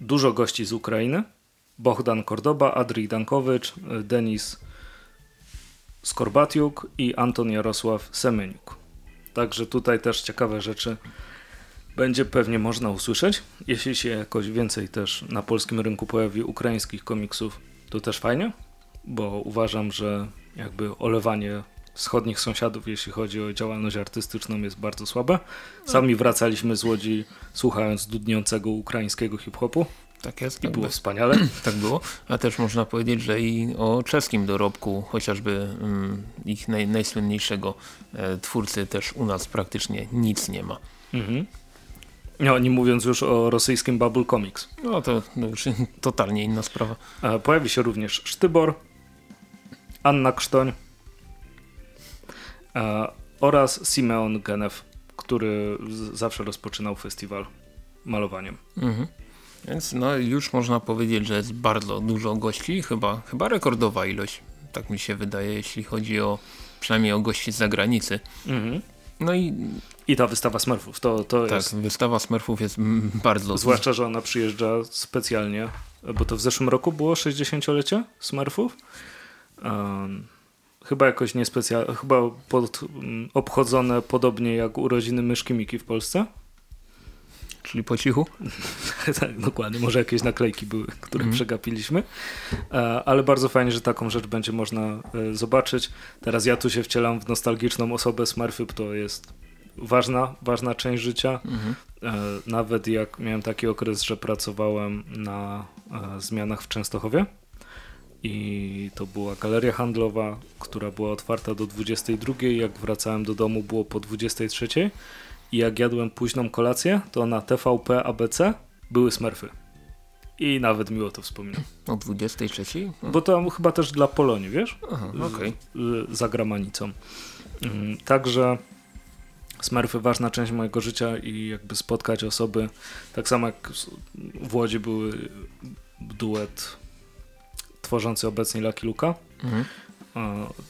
dużo gości z Ukrainy, Bohdan Kordoba, Adrii Dankowicz, e, Denis Skorbatiuk i Anton Jarosław Semeniuk. Także tutaj też ciekawe rzeczy będzie pewnie można usłyszeć. Jeśli się jakoś więcej też na polskim rynku pojawi ukraińskich komiksów, to też fajnie, bo uważam, że jakby olewanie wschodnich sąsiadów, jeśli chodzi o działalność artystyczną, jest bardzo słabe. Sami wracaliśmy z Łodzi słuchając dudniącego ukraińskiego hip-hopu. Tak jest. I tak było by. wspaniale. tak było. A też można powiedzieć, że i o czeskim dorobku, chociażby um, ich naj, najsłynniejszego e, twórcy też u nas praktycznie nic nie ma. Mhm. No, nie mówiąc już o rosyjskim Bubble Comics. No to, to już totalnie inna sprawa. E, pojawi się również Sztybor, Anna Krztoń, E, oraz Simeon Genew, który zawsze rozpoczynał festiwal malowaniem. Mhm. Więc no już można powiedzieć, że jest bardzo dużo gości, chyba, chyba rekordowa ilość, tak mi się wydaje, jeśli chodzi o przynajmniej o gości z zagranicy. Mhm. No i... I ta wystawa Smurfów, to, to tak, jest... wystawa Smurfów jest bardzo... Zwłaszcza, że ona przyjeżdża specjalnie, bo to w zeszłym roku było 60-lecie Smurfów. Um, Chyba jakoś niespecjalnie, chyba pod, obchodzone podobnie jak urodziny myszki Miki w Polsce. Czyli po cichu? tak, dokładnie. Może jakieś naklejki były, które mm. przegapiliśmy. E, ale bardzo fajnie, że taką rzecz będzie można e, zobaczyć. Teraz ja tu się wcielam w nostalgiczną osobę Smurfy, to jest ważna, ważna część życia. Mm -hmm. Nawet jak miałem taki okres, że pracowałem na zmianach w Częstochowie i to była galeria handlowa, która była otwarta do 22. Jak wracałem do domu było po 23. I jak jadłem późną kolację, to na TVP ABC były smurfy. I nawet miło to wspominam. O 23? No. Bo to chyba też dla Polonii, wiesz? Aha. Okay. Za gramanicą. Mm, także Smurfy ważna część mojego życia i jakby spotkać osoby, tak samo jak w Łodzi były duet tworzący obecnie Lucky Luka. Mhm.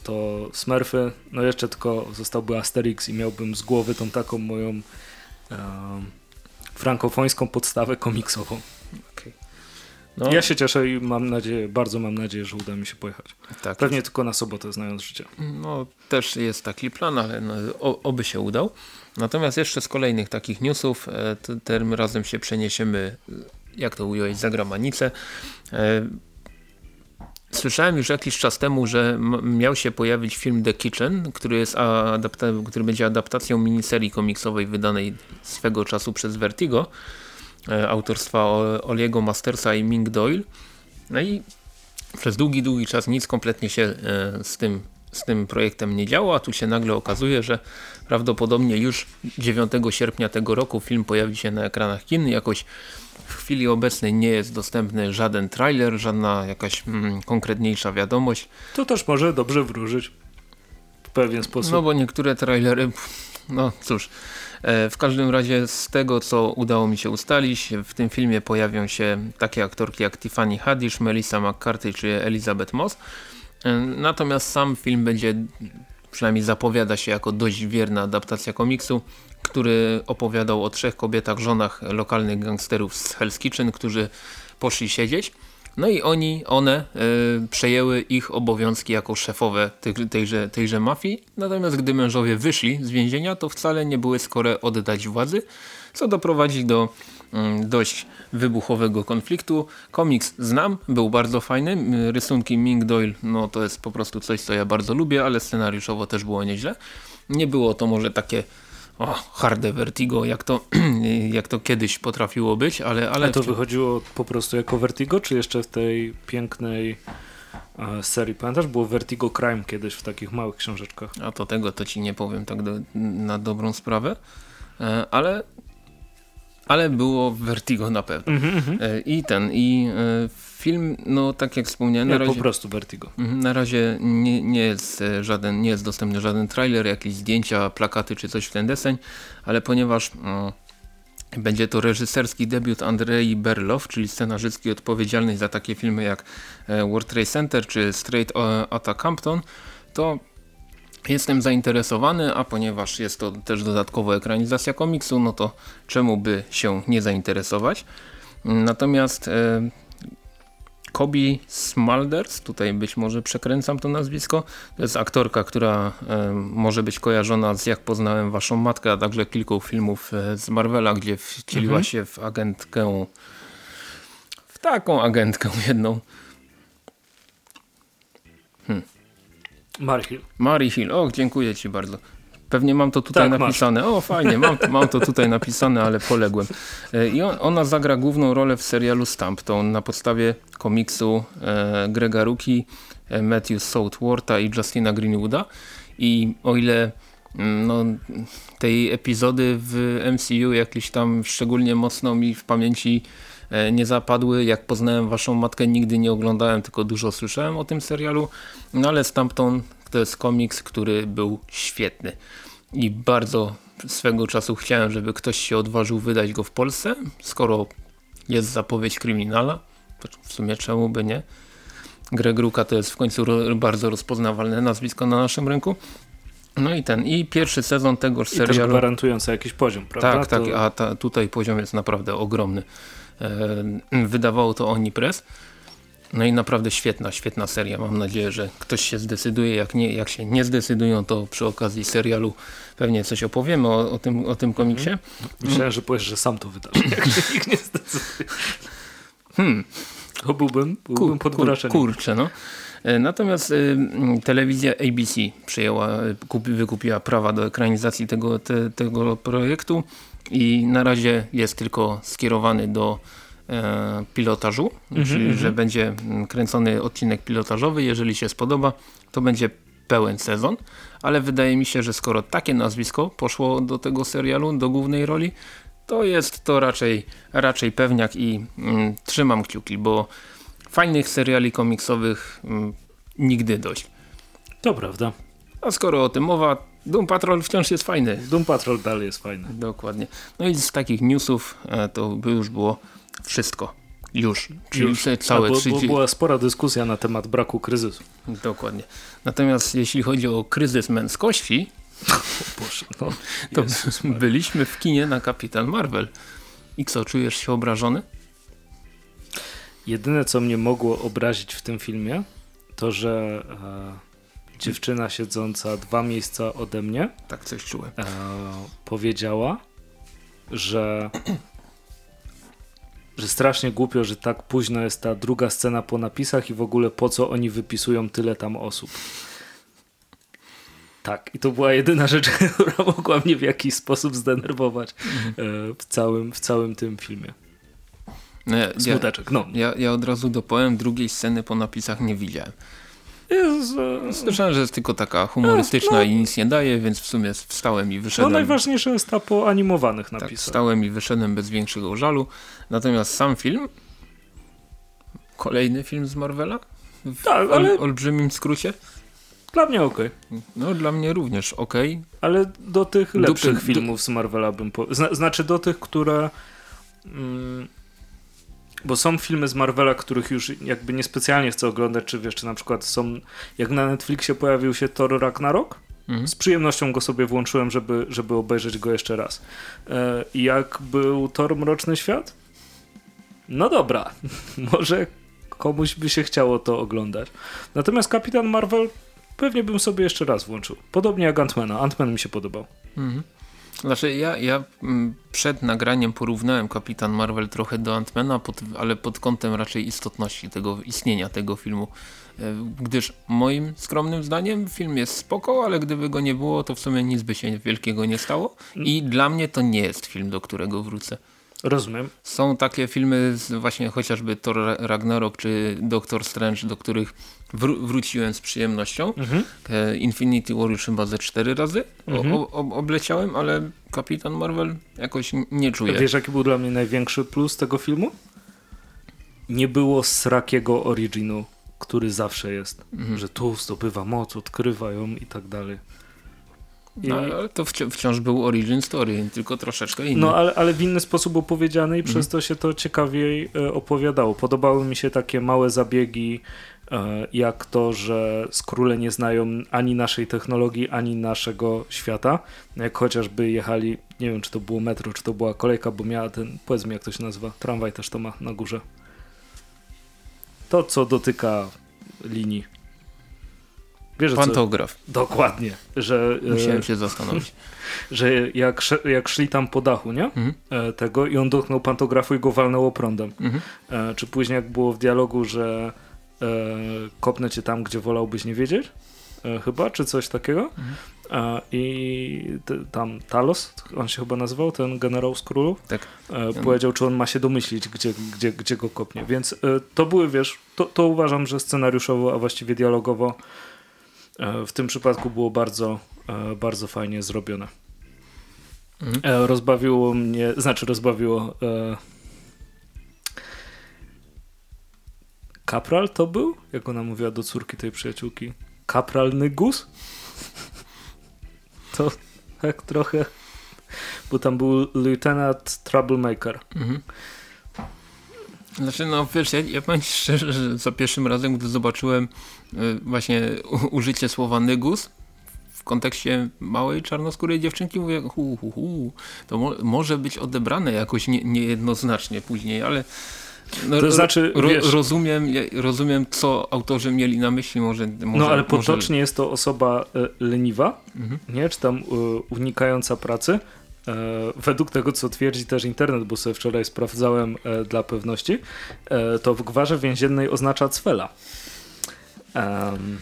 To Smurfy, no jeszcze tylko zostałby Asterix i miałbym z głowy tą taką moją e, frankofońską podstawę komiksową. Okay. No. Ja się cieszę i mam nadzieję, bardzo mam nadzieję, że uda mi się pojechać. Tak. Pewnie tylko na sobotę, znając życie. No, też jest taki plan, ale no, oby się udał. Natomiast jeszcze z kolejnych takich newsów, e, tym razem się przeniesiemy, jak to ująć, za granicę. Słyszałem już jakiś czas temu, że miał się pojawić film The Kitchen, który, jest który będzie adaptacją miniserii komiksowej wydanej swego czasu przez Vertigo, e, autorstwa Oliego Mastersa i Ming Doyle. No i przez długi, długi czas nic kompletnie się e, z tym, z tym projektem nie działo, a tu się nagle okazuje, że prawdopodobnie już 9 sierpnia tego roku film pojawi się na ekranach kin jakoś w chwili obecnej nie jest dostępny żaden trailer, żadna jakaś mm, konkretniejsza wiadomość. To też może dobrze wróżyć w pewien sposób. No bo niektóre trailery, no cóż, e, w każdym razie z tego co udało mi się ustalić, w tym filmie pojawią się takie aktorki jak Tiffany Haddish, Melissa McCarthy czy Elizabeth Moss. E, natomiast sam film będzie przynajmniej zapowiada się jako dość wierna adaptacja komiksu który opowiadał o trzech kobietach, żonach lokalnych gangsterów z Hell's Kitchen, którzy poszli siedzieć. No i oni, one y, przejęły ich obowiązki jako szefowe tej, tejże, tejże mafii. Natomiast gdy mężowie wyszli z więzienia, to wcale nie były skore oddać władzy, co doprowadzi do dość wybuchowego konfliktu. Komiks znam, był bardzo fajny. Rysunki Ming Doyle, no to jest po prostu coś, co ja bardzo lubię, ale scenariuszowo też było nieźle. Nie było to może takie o, harde vertigo, jak to, jak to kiedyś potrafiło być, ale... ale A to wychodziło po prostu jako vertigo, czy jeszcze w tej pięknej z serii. Pamiętasz, było Vertigo Crime kiedyś w takich małych książeczkach. A to tego to ci nie powiem tak do, na dobrą sprawę, e, ale ale było Vertigo na pewno. Mm -hmm. I ten, i e, film, no tak jak wspomniałem, na razie, po prostu Vertigo. Mhm, na razie nie, nie, jest żaden, nie jest dostępny żaden trailer, jakieś zdjęcia, plakaty czy coś w ten deseń, ale ponieważ no, będzie to reżyserski debiut Andrei Berlow, czyli scenarzystki odpowiedzialnej za takie filmy jak World Trade Center czy Straight Outta Compton, to Jestem zainteresowany, a ponieważ jest to też dodatkowo ekranizacja komiksu, no to czemu by się nie zainteresować. Natomiast e, Kobi Smulders, tutaj być może przekręcam to nazwisko, to jest aktorka, która e, może być kojarzona z Jak poznałem waszą matkę, a także kilku filmów e, z Marvela, gdzie wcieliła mhm. się w agentkę, w taką agentkę jedną. Mary Hill. Mary Hill, och dziękuję ci bardzo. Pewnie mam to tutaj tak, napisane. Masz. O fajnie, mam, mam to tutaj napisane, ale poległem. E, I on, ona zagra główną rolę w serialu Stampton na podstawie komiksu e, Grega Ruki, e, Matthew Southwortha i Justina Greenwooda. I o ile mm, no, tej epizody w MCU jakieś tam szczególnie mocno mi w pamięci nie zapadły. Jak poznałem waszą matkę nigdy nie oglądałem, tylko dużo słyszałem o tym serialu. No ale Stampton to jest komiks, który był świetny i bardzo swego czasu chciałem, żeby ktoś się odważył wydać go w Polsce, skoro jest zapowiedź kryminala, to w sumie czemu by nie. Greg Ruka to jest w końcu bardzo rozpoznawalne nazwisko na naszym rynku. No i ten, i pierwszy sezon tego serialu. I też gwarantujący jakiś poziom, prawda? Tak, tak, a ta, tutaj poziom jest naprawdę ogromny. Wydawało to Onipress. No i naprawdę świetna, świetna seria. Mam nadzieję, że ktoś się zdecyduje. Jak, nie, jak się nie zdecydują, to przy okazji serialu pewnie coś opowiemy o, o tym, o tym komiksie. Myślałem, że powiesz, że sam to wydasz, jak się nikt nie zdecyduje. Hmm. To byłbym, byłbym pod kur, Kurczę, no. E, natomiast y, telewizja ABC przejęła, kupi, wykupiła prawa do ekranizacji tego, te, tego projektu i na razie jest tylko skierowany do E, pilotażu, mm -hmm, czyli mm -hmm. że będzie kręcony odcinek pilotażowy. Jeżeli się spodoba, to będzie pełen sezon, ale wydaje mi się, że skoro takie nazwisko poszło do tego serialu, do głównej roli, to jest to raczej, raczej pewniak i mm, trzymam kciuki, bo fajnych seriali komiksowych mm, nigdy dość. To prawda. A skoro o tym mowa, Doom Patrol wciąż jest fajny. Doom Patrol dalej jest fajny. Dokładnie. No i z takich newsów e, to by już było wszystko. Już. Czyli Już. całe A, bo, 30... Była spora dyskusja na temat braku kryzysu. Dokładnie. Natomiast jeśli chodzi o kryzys męskości, Boże, no, to byliśmy w kinie na Kapitan Marvel. I co, czujesz się obrażony? Jedyne, co mnie mogło obrazić w tym filmie, to że e, dziewczyna siedząca dwa miejsca ode mnie tak coś czułem. E, powiedziała, że że strasznie głupio, że tak późno jest ta druga scena po napisach i w ogóle po co oni wypisują tyle tam osób. Tak, i to była jedyna rzecz, która mogła mnie w jakiś sposób zdenerwować mhm. w, całym, w całym tym filmie. No ja, Smuteczek, no. Ja, ja od razu dopowiem, drugiej sceny po napisach nie widziałem. Jest, Słyszałem, że jest tylko taka humorystyczna no, i nic nie daje, więc w sumie wstałem i wyszedłem. No najważniejsze jest ta po animowanych tak, napisach. Tak, wstałem i wyszedłem bez większego żalu. Natomiast sam film, kolejny film z Marvela? W tak, ale... ol, olbrzymim skrócie? Dla mnie ok. No dla mnie również ok. Ale do tych lepszych do, filmów z Marvela bym... Po... znaczy do tych, które... Mm, bo są filmy z Marvela, których już jakby niespecjalnie chcę oglądać, czy wiesz, czy na przykład są, jak na Netflixie pojawił się Thor Ragnarok, mhm. z przyjemnością go sobie włączyłem, żeby, żeby obejrzeć go jeszcze raz. E, jak był Thor Mroczny Świat? No dobra, może komuś by się chciało to oglądać. Natomiast Kapitan Marvel pewnie bym sobie jeszcze raz włączył. Podobnie jak Antmana. Antman mi się podobał. Mhm. Znaczy ja, ja mm, przed nagraniem porównałem Kapitan Marvel trochę do Antmana, ale pod kątem raczej istotności tego istnienia tego filmu. E, gdyż moim skromnym zdaniem film jest spoko, ale gdyby go nie było, to w sumie nic by się wielkiego nie stało. I dla mnie to nie jest film, do którego wrócę. Rozumiem. Są takie filmy właśnie chociażby Thor Ragnarok czy Doctor Strange, do których wró wróciłem z przyjemnością. Mhm. Infinity War już chyba ze cztery razy mhm. o, o, obleciałem, ale Kapitan Marvel jakoś nie czuję. Wiesz jaki był dla mnie największy plus tego filmu? Nie było srakiego originu, który zawsze jest. Mhm. Że tu zdobywa moc, odkrywa ją i tak dalej. No, ale to wciąż był origin story, tylko troszeczkę inny. No, ale, ale w inny sposób opowiedziany i mhm. przez to się to ciekawiej e, opowiadało. Podobały mi się takie małe zabiegi, jak to, że skróle nie znają ani naszej technologii, ani naszego świata. Jak chociażby jechali, nie wiem czy to było metro, czy to była kolejka, bo miała ten, powiedz mi jak to się nazywa, tramwaj też to ma na górze. To, co dotyka linii. Wiesz, Pantograf. Co? Dokładnie. Że, e, Musiałem się zastanowić. Że jak, jak szli tam po dachu, nie? Mhm. E, tego i on dotknął pantografu i go walnęło prądem. Mhm. E, czy później jak było w dialogu, że e, kopnę cię tam, gdzie wolałbyś nie wiedzieć? E, chyba, czy coś takiego. Mhm. E, I tam Talos, on się chyba nazywał, ten generał z królów, tak. powiedział, czy on ma się domyślić, gdzie, gdzie, gdzie go kopnie. Więc to były, wiesz, to, to uważam, że scenariuszowo, a właściwie dialogowo E, w tym przypadku było bardzo, e, bardzo fajnie zrobione. Mhm. Rozbawiło mnie, znaczy rozbawiło Kapral to był? Jak ona mówiła do córki tej przyjaciółki? Kapral Nygus? To tak trochę, bo tam był Lieutenant Troublemaker. Mhm. Znaczy, no wiesz, ja, ja powiem szczerze, że za pierwszym razem, gdy zobaczyłem y, właśnie użycie słowa nygus w kontekście małej czarnoskórej dziewczynki, mówię, hu, hu, hu, to mo może być odebrane jakoś nie, niejednoznacznie później, ale no, to znaczy, ro, wiesz, rozumiem, rozumiem, co autorzy mieli na myśli. Może, może no ale potocznie może... jest to osoba y, leniwa, mhm. nie? czy tam y, unikająca pracy, E, według tego, co twierdzi też internet, bo sobie wczoraj sprawdzałem e, dla pewności, e, to w gwarze więziennej oznacza cwela. Um,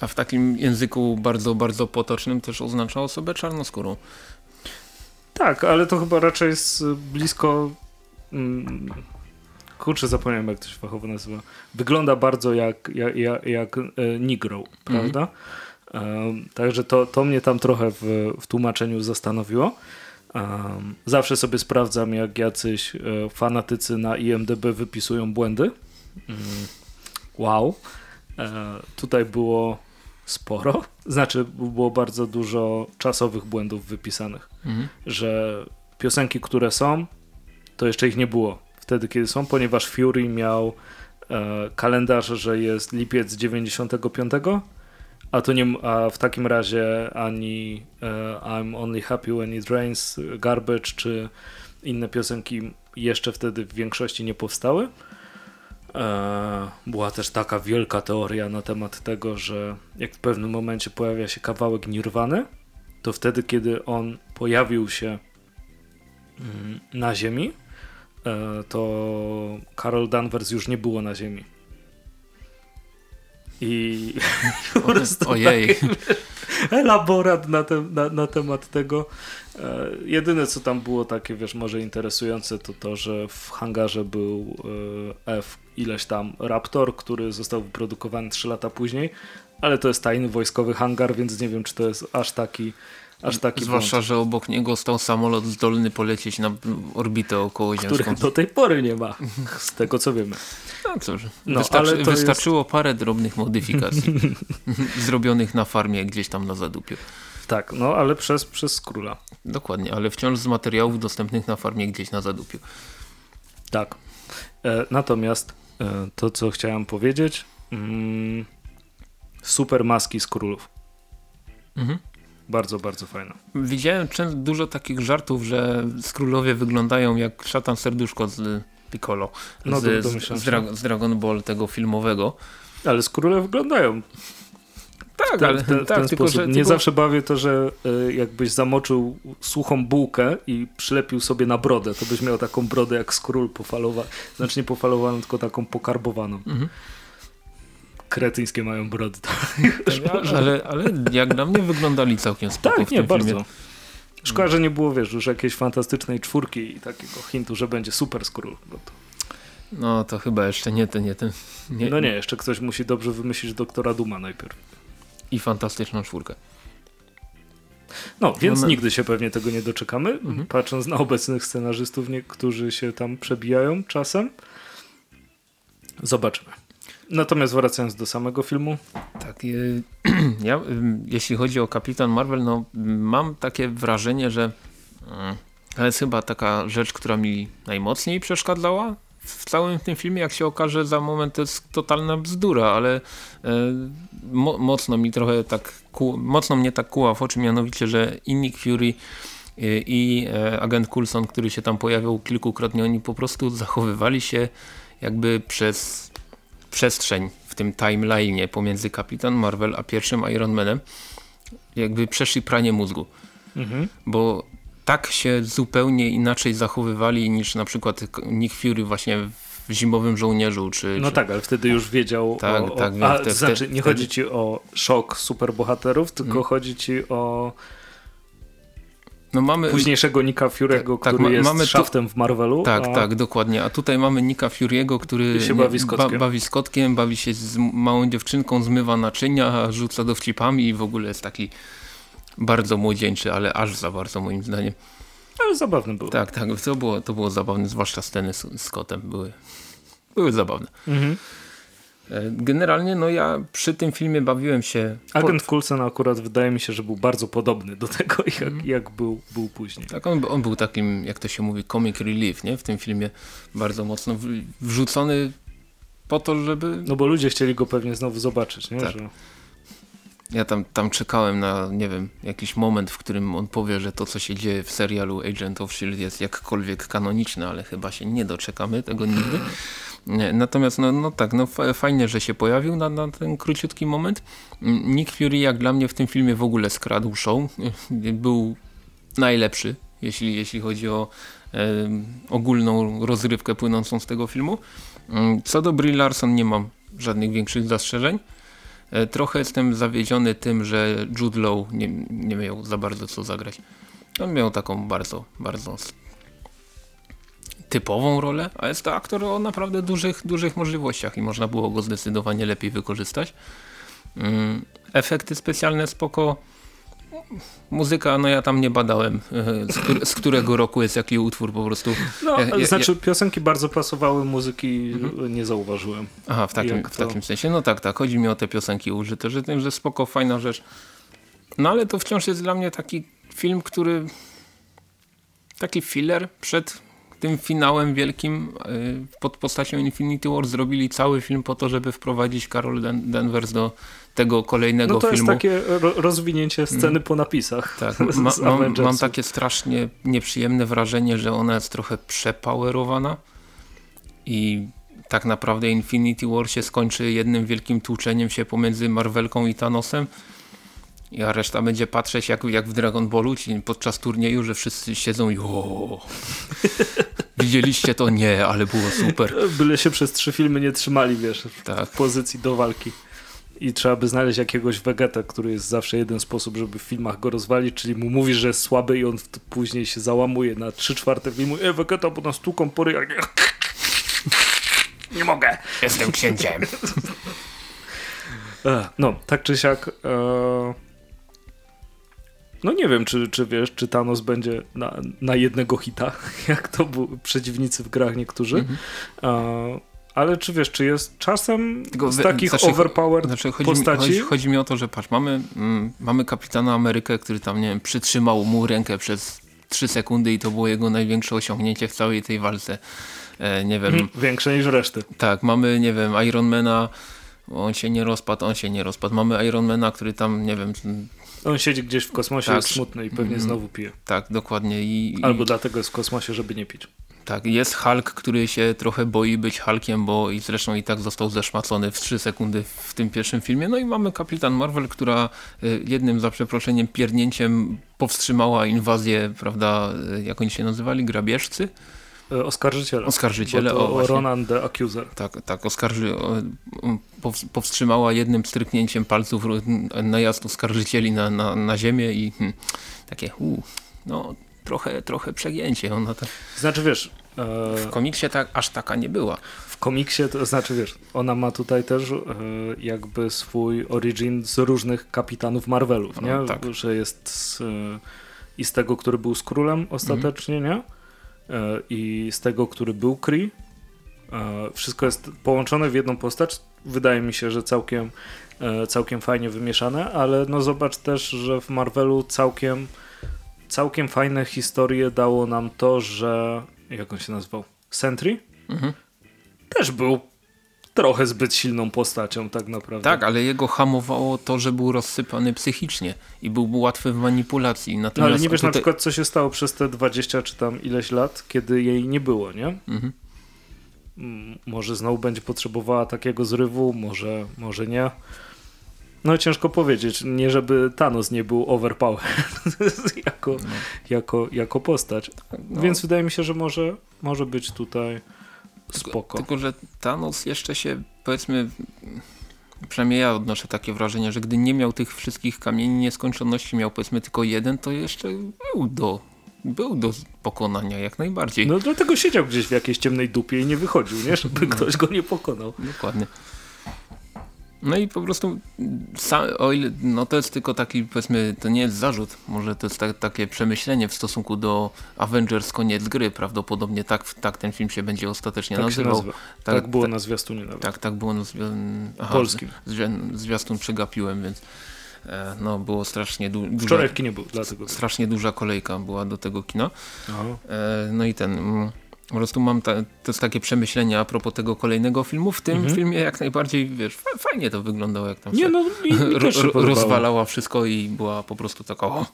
A w takim języku bardzo, bardzo potocznym też oznacza osobę czarnoskórą. Tak, ale to chyba raczej jest blisko... Mm, kurczę, zapomniałem jak to się fachowo nazywa. Wygląda bardzo jak, jak, jak, jak Negro, prawda? Um, także to, to mnie tam trochę w, w tłumaczeniu zastanowiło. Um, zawsze sobie sprawdzam, jak jacyś e, fanatycy na IMDB wypisują błędy. Mm, wow. E, tutaj było sporo. Znaczy, było bardzo dużo czasowych błędów wypisanych. Mhm. Że piosenki, które są, to jeszcze ich nie było wtedy, kiedy są, ponieważ Fury miał e, kalendarz, że jest lipiec 95 a, to nie, a w takim razie ani uh, I'm Only Happy When It Rains, Garbage czy inne piosenki jeszcze wtedy w większości nie powstały. E, była też taka wielka teoria na temat tego, że jak w pewnym momencie pojawia się kawałek Nirwany, to wtedy, kiedy on pojawił się mm, na Ziemi, e, to Carol Danvers już nie było na Ziemi i po prostu Ojej. Taki, elaborat na, te, na, na, temat tego. E, jedyne co tam było takie, wiesz, może interesujące to to, że w hangarze był e, F ileś tam Raptor, który został wyprodukowany 3 lata później, ale to jest tajny wojskowy hangar, więc nie wiem, czy to jest aż taki Aż taki Zwłaszcza, błąd. że obok niego stał samolot zdolny polecieć na orbitę okołoziemską. Których do tej pory nie ma, z tego co wiemy. No cóż, no, wystarczy, wystarczyło jest... parę drobnych modyfikacji zrobionych na farmie gdzieś tam na zadupiu. Tak, no ale przez, przez króla. Dokładnie, ale wciąż z materiałów dostępnych na farmie gdzieś na zadupiu. Tak. E, natomiast e, to, co chciałem powiedzieć, mm, super maski z królów. Mhm. Bardzo, bardzo fajna. Widziałem dużo takich żartów, że skrólowie wyglądają jak szatan serduszko z Piccolo. No, z, z, z, Dra z Dragon Ball tego filmowego. Ale skróle wyglądają tak, ale ten, tak, ten tylko. Że, Nie tylko... zawsze bawię to, że y, jakbyś zamoczył suchą bułkę i przylepił sobie na brodę, to byś miał taką brodę jak skról pofalowaną, znaczy nie pofalowaną, tylko taką pokarbowaną. Mhm kretyńskie mają brody. ale, ale jak na mnie wyglądali całkiem spoko tak, w nie, tym bardzo. filmie. Szkoda, że nie było, wiesz, już jakiejś fantastycznej czwórki i takiego hintu, że będzie super skról. No to... no to chyba jeszcze nie ten, nie ten. Nie. No nie, jeszcze ktoś musi dobrze wymyślić doktora Duma najpierw. I fantastyczną czwórkę. No, więc Mamy... nigdy się pewnie tego nie doczekamy, mhm. patrząc na obecnych scenarzystów, niektórzy się tam przebijają czasem. Zobaczmy. Natomiast wracając do samego filmu. Tak, ja, jeśli chodzi o Kapitan Marvel, no mam takie wrażenie, że mm, to jest chyba taka rzecz, która mi najmocniej przeszkadzała w całym tym filmie, jak się okaże za moment to jest totalna bzdura, ale e, mo mocno mi trochę tak, mocno mnie tak kuła w oczy, mianowicie, że i Nick Fury i, i e, agent Coulson, który się tam pojawiał kilkukrotnie, oni po prostu zachowywali się jakby przez przestrzeń w tym timeline pomiędzy Kapitan Marvel a pierwszym Iron Manem jakby przeszli pranie mózgu. Mhm. Bo tak się zupełnie inaczej zachowywali niż na przykład Nick Fury właśnie w Zimowym Żołnierzu. Czy, no czy... tak, ale wtedy już wiedział tak, o... Tak, a, te, znaczy nie chodzi ci o szok superbohaterów, tylko hmm. chodzi ci o no mamy, późniejszego Nika Fury'ego, tak, który tak, jest mamy szaftem w Marvelu. Tak, a... tak, dokładnie. A tutaj mamy Nika Fury'ego, który się bawi, z kotkiem. Ba, bawi z kotkiem, bawi się z małą dziewczynką, zmywa naczynia, rzuca dowcipami i w ogóle jest taki bardzo młodzieńczy, ale aż za bardzo moim zdaniem. Ale zabawne było. Tak, tak, to było, to było zabawne, zwłaszcza sceny z, z kotem były, były zabawne. Mhm. E, generalnie no ja przy tym filmie bawiłem się... Agent po... Coulson akurat wydaje mi się, że był bardzo podobny do tego, jak, mm. jak był, był później. Tak, on, on był takim, jak to się mówi, comic relief, nie? W tym filmie bardzo mocno wrzucony po to, żeby... No bo ludzie chcieli go pewnie znowu zobaczyć, nie? Tak. Że... Ja tam, tam czekałem na, nie wiem, jakiś moment, w którym on powie, że to, co się dzieje w serialu Agent of S.H.I.E.L.D. jest jakkolwiek kanoniczne, ale chyba się nie doczekamy tego nigdy. Natomiast no, no tak, no fajnie, że się pojawił na, na ten króciutki moment. Nick Fury jak dla mnie w tym filmie w ogóle skradł show. Był najlepszy, jeśli, jeśli chodzi o e, ogólną rozrywkę płynącą z tego filmu. Co do Brie Larson nie mam żadnych większych zastrzeżeń. E, trochę jestem zawiedziony tym, że Jude Law nie, nie miał za bardzo co zagrać. On miał taką bardzo, bardzo typową rolę, a jest to aktor o naprawdę dużych, dużych możliwościach i można było go zdecydowanie lepiej wykorzystać. Mm, efekty specjalne spoko. Muzyka, no ja tam nie badałem, e, z, którego roku jest jaki utwór po prostu. No, ja, znaczy piosenki bardzo pasowały, muzyki mhm. nie zauważyłem. Aha, w takim, w takim sensie. No tak, tak, chodzi mi o te piosenki użyte, że, że spoko, fajna rzecz. No ale to wciąż jest dla mnie taki film, który taki filler przed tym finałem wielkim y, pod postacią Infinity War zrobili cały film po to, żeby wprowadzić Carol Danvers do tego kolejnego filmu. No to filmu. jest takie rozwinięcie sceny mm. po napisach. Tak, ma, mam, mam takie strasznie nieprzyjemne wrażenie, że ona jest trochę przepowerowana i tak naprawdę Infinity War się skończy jednym wielkim tłuczeniem się pomiędzy Marvelką i Thanosem i a reszta będzie patrzeć jak, jak w Dragon Ballu, czyli podczas turnieju, że wszyscy siedzą i o, widzieliście to? Nie, ale było super. Byle się przez trzy filmy nie trzymali, wiesz, tak. w pozycji do walki. I trzeba by znaleźć jakiegoś Vegeta, który jest zawsze jeden sposób, żeby w filmach go rozwalić, czyli mu mówisz, że jest słaby i on później się załamuje na trzy czwarte filmu. E, Vegeta, bo nas tłuką pory. Jak... Nie mogę. Jestem księciem. E, no, tak czy siak... E no nie wiem, czy, czy wiesz, czy Thanos będzie na, na jednego hita, jak to był przeciwnicy w grach niektórzy. Mhm. ale czy wiesz, czy jest czasem Tylko z takich znaczy, overpowered znaczy, chodzi postaci? Mi, chodzi, chodzi, mi o to, że patrz, mamy, mm, mamy kapitana Amerykę, który tam, nie wiem, przytrzymał mu rękę przez 3 sekundy i to było jego największe osiągnięcie w całej tej walce. E, nie wiem. Hmm, większe niż reszty. Tak, mamy, nie wiem, Ironmana, on się nie rozpadł, on się nie rozpadł. Mamy Ironmana, który tam, nie wiem, on siedzi gdzieś w kosmosie, tak. jest smutny i pewnie mm, znowu pije. Tak, dokładnie. I, Albo i... dlatego jest w kosmosie, żeby nie pić. Tak, jest Hulk, który się trochę boi być Hulkiem, bo i zresztą i tak został zeszmacony w 3 sekundy w tym pierwszym filmie. No i mamy Kapitan Marvel, która y, jednym za przeproszeniem piernięciem powstrzymała inwazję, prawda, y, jak oni się nazywali, grabieżcy? E, oskarżyciele. Oskarżyciele, o, o Ronan the Accuser. Tak, tak oskarży, powstrzymała jednym stryknięciem palców najazd oskarżycieli na, na, na ziemię i hmm, takie uu, no trochę, trochę przegięcie. Ona tak... Znaczy wiesz... E... W komiksie tak, aż taka nie była. W komiksie, to znaczy wiesz, ona ma tutaj też e, jakby swój origin z różnych kapitanów Marvelów, nie? No, tak. Że jest z, e, i z tego, który był z królem ostatecznie, mhm. nie? E, I z tego, który był Kree. E, wszystko jest połączone w jedną postać. Wydaje mi się, że całkiem, e, całkiem fajnie wymieszane, ale no zobacz też, że w Marvelu całkiem całkiem fajne historie dało nam to, że jak on się nazywał? Sentry? Mhm. Też był trochę zbyt silną postacią tak naprawdę. Tak, ale jego hamowało to, że był rozsypany psychicznie i był łatwy w manipulacji. Natomiast no, ale nie wiesz tutaj... na przykład, co się stało przez te 20 czy tam ileś lat, kiedy jej nie było, nie? Mhm. Może znowu będzie potrzebowała takiego zrywu, może, może nie. No ciężko powiedzieć, nie żeby Thanos nie był overpowered jako, no. jako, jako postać. No. Więc wydaje mi się, że może, może być tutaj spoko. Tylko, że Thanos jeszcze się powiedzmy, przynajmniej ja odnoszę takie wrażenie, że gdy nie miał tych wszystkich kamieni nieskończoności, miał powiedzmy tylko jeden, to jeszcze był do był do pokonania jak najbardziej. No dlatego siedział gdzieś w jakiejś ciemnej dupie i nie wychodził, nie? Żeby no. ktoś go nie pokonał. Dokładnie. No i po prostu, o ile, no to jest tylko taki, powiedzmy, to nie jest zarzut, może to jest tak, takie przemyślenie w stosunku do Avengers koniec gry, prawdopodobnie tak, tak ten film się będzie ostatecznie tak nazywał. Nazywa. Tak, tak, było na zwiastunie nawet. Tak, tak było na zwiastunie. Polskim. Zwiastun przegapiłem, więc e, no było strasznie du duża. Wczoraj w kinie był, dlatego. Strasznie duża kolejka była do tego kina. E, no i ten... Mm, po prostu mam ta, to jest takie przemyślenia a propos tego kolejnego filmu. W tym mhm. filmie jak najbardziej, wiesz, fajnie to wyglądało, jak tam Nie, no, mi, mi rozwalała wszystko i była po prostu taka o.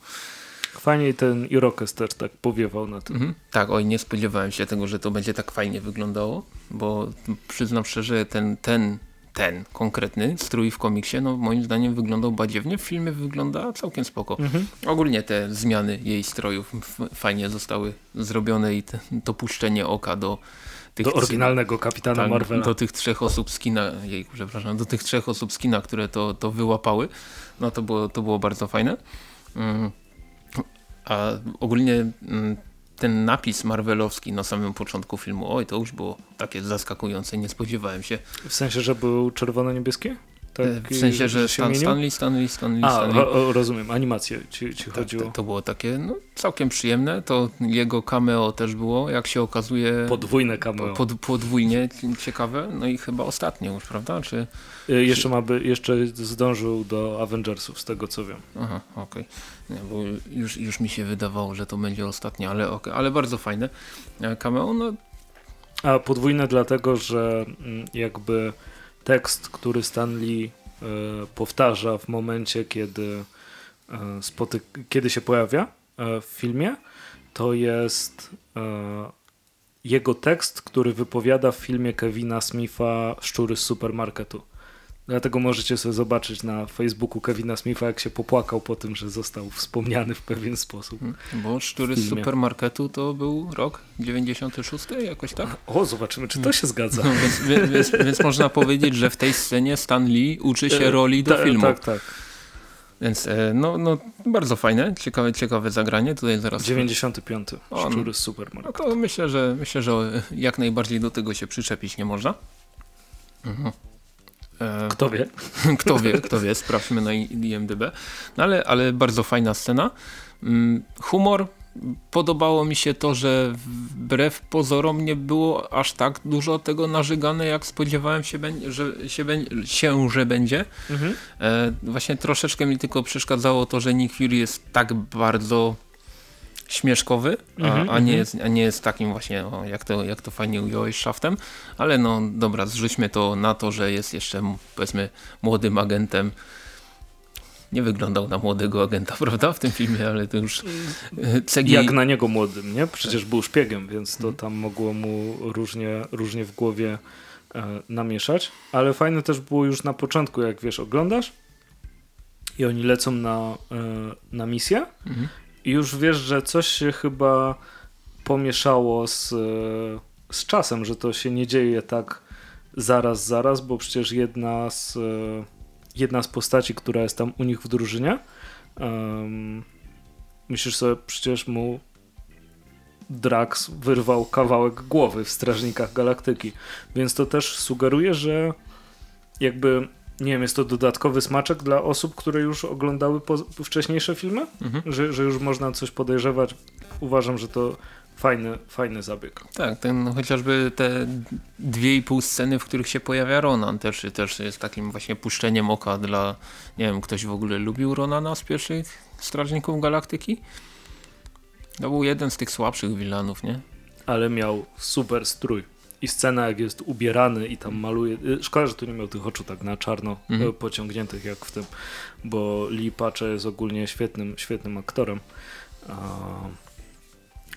Fajnie ten Irokes też tak powiewał na tym. Mhm. Tak, oj, nie spodziewałem się tego, że to będzie tak fajnie wyglądało, bo przyznam szczerze, ten, ten ten konkretny strój w komiksie, no moim zdaniem wyglądał badziewnie, w filmie wygląda całkiem spoko. Mhm. Ogólnie te zmiany jej strojów fajnie zostały zrobione i te, to puszczenie oka do tych, do oryginalnego kapitana tak, Marvela. Do tych trzech osób z kina, jej, przepraszam, do tych trzech osób z kina, które to, to wyłapały, no to było, to było bardzo fajne. Mm. A ogólnie mm, ten napis marvelowski na samym początku filmu, oj to już było takie zaskakujące, nie spodziewałem się. W sensie, że był czerwono-niebieskie? Tak, w sensie, że Stan, Stanley, Stanley, Stanley, A, Stanley. Rozumiem, animację ci, ci tak, chodziło. To, to, było takie no, całkiem przyjemne, to jego cameo też było, jak się okazuje. Podwójne cameo. Pod, podwójnie ciekawe, no i chyba ostatnie już, prawda? Czy, y, jeszcze, ma by, jeszcze zdążył do Avengersów, z tego co wiem. Aha, okej. Okay. Bo już, już mi się wydawało, że to będzie ostatnie, ale, okay, ale bardzo fajne e, cameo. No. A podwójne dlatego, że mm, jakby tekst, który Stanley e, powtarza w momencie, kiedy, e, kiedy się pojawia e, w filmie, to jest jego tekst, który wypowiada w filmie Kevina Smitha Szczury z supermarketu. Dlatego możecie sobie zobaczyć na Facebooku Kevina Smitha, jak się popłakał po tym, że został wspomniany w pewien sposób. Bo Szczury z supermarketu to był rok 96, jakoś tak? O, zobaczymy, czy to się zgadza. No, więc, więc, więc, można powiedzieć, że w tej scenie Stan Lee uczy się e, roli do filmu. Tak, tak. Więc e, no, no bardzo fajne, ciekawe, ciekawe zagranie. Tutaj zaraz 95. O, Szczury z supermarketu. No to myślę, że myślę, że jak najbardziej do tego się przyczepić nie można. Mhm. E, kto wie? kto wie, kto wie, sprawdźmy na IMDB. No ale, ale bardzo fajna scena. Mm, humor. Podobało mi się to, że wbrew pozorom nie było aż tak dużo tego narzygane, jak spodziewałem się, że, się, się, że będzie. Mhm. E, właśnie troszeczkę mi tylko przeszkadzało to, że Nick Fury jest tak bardzo śmieszkowy, a, -hmm, a, nie mhm. jest, a nie jest takim właśnie, o, jak, to, jak to fajnie ująłeś, szaftem. Ale no dobra, zrzućmy to na to, że jest jeszcze powiedzmy młodym agentem. Nie wyglądał na młodego agenta, prawda, w tym filmie, ale to już e, cegi... Jak na niego młodym, nie? Przecież był szpiegiem, więc to tam mogło mu różnie, różnie w głowie e, namieszać. Ale fajne też było już na początku, jak wiesz, oglądasz i oni lecą na, e, na misję mhm. Już wiesz, że coś się chyba pomieszało z, z czasem, że to się nie dzieje tak zaraz, zaraz, bo przecież jedna z, jedna z postaci, która jest tam u nich w drużynie, um, myślisz sobie, przecież mu Drax wyrwał kawałek głowy w Strażnikach Galaktyki. Więc to też sugeruje, że jakby, nie wiem, jest to dodatkowy smaczek dla osób, które już oglądały wcześniejsze filmy, mhm. że, że już można coś podejrzewać. Uważam, że to fajny, fajny zabieg. Tak, ten, chociażby te dwie i pół sceny, w których się pojawia Ronan też, też jest takim właśnie puszczeniem oka dla, nie wiem, ktoś w ogóle lubił Ronana z pierwszych Strażników Galaktyki? To był jeden z tych słabszych wilanów, nie? Ale miał super strój. I scena jak jest ubierany i tam maluje. Y, szkoda, że tu nie miał tych oczu tak na czarno mhm. Y, pociągniętych jak w tym, bo Lee Pacze jest ogólnie świetnym, świetnym aktorem.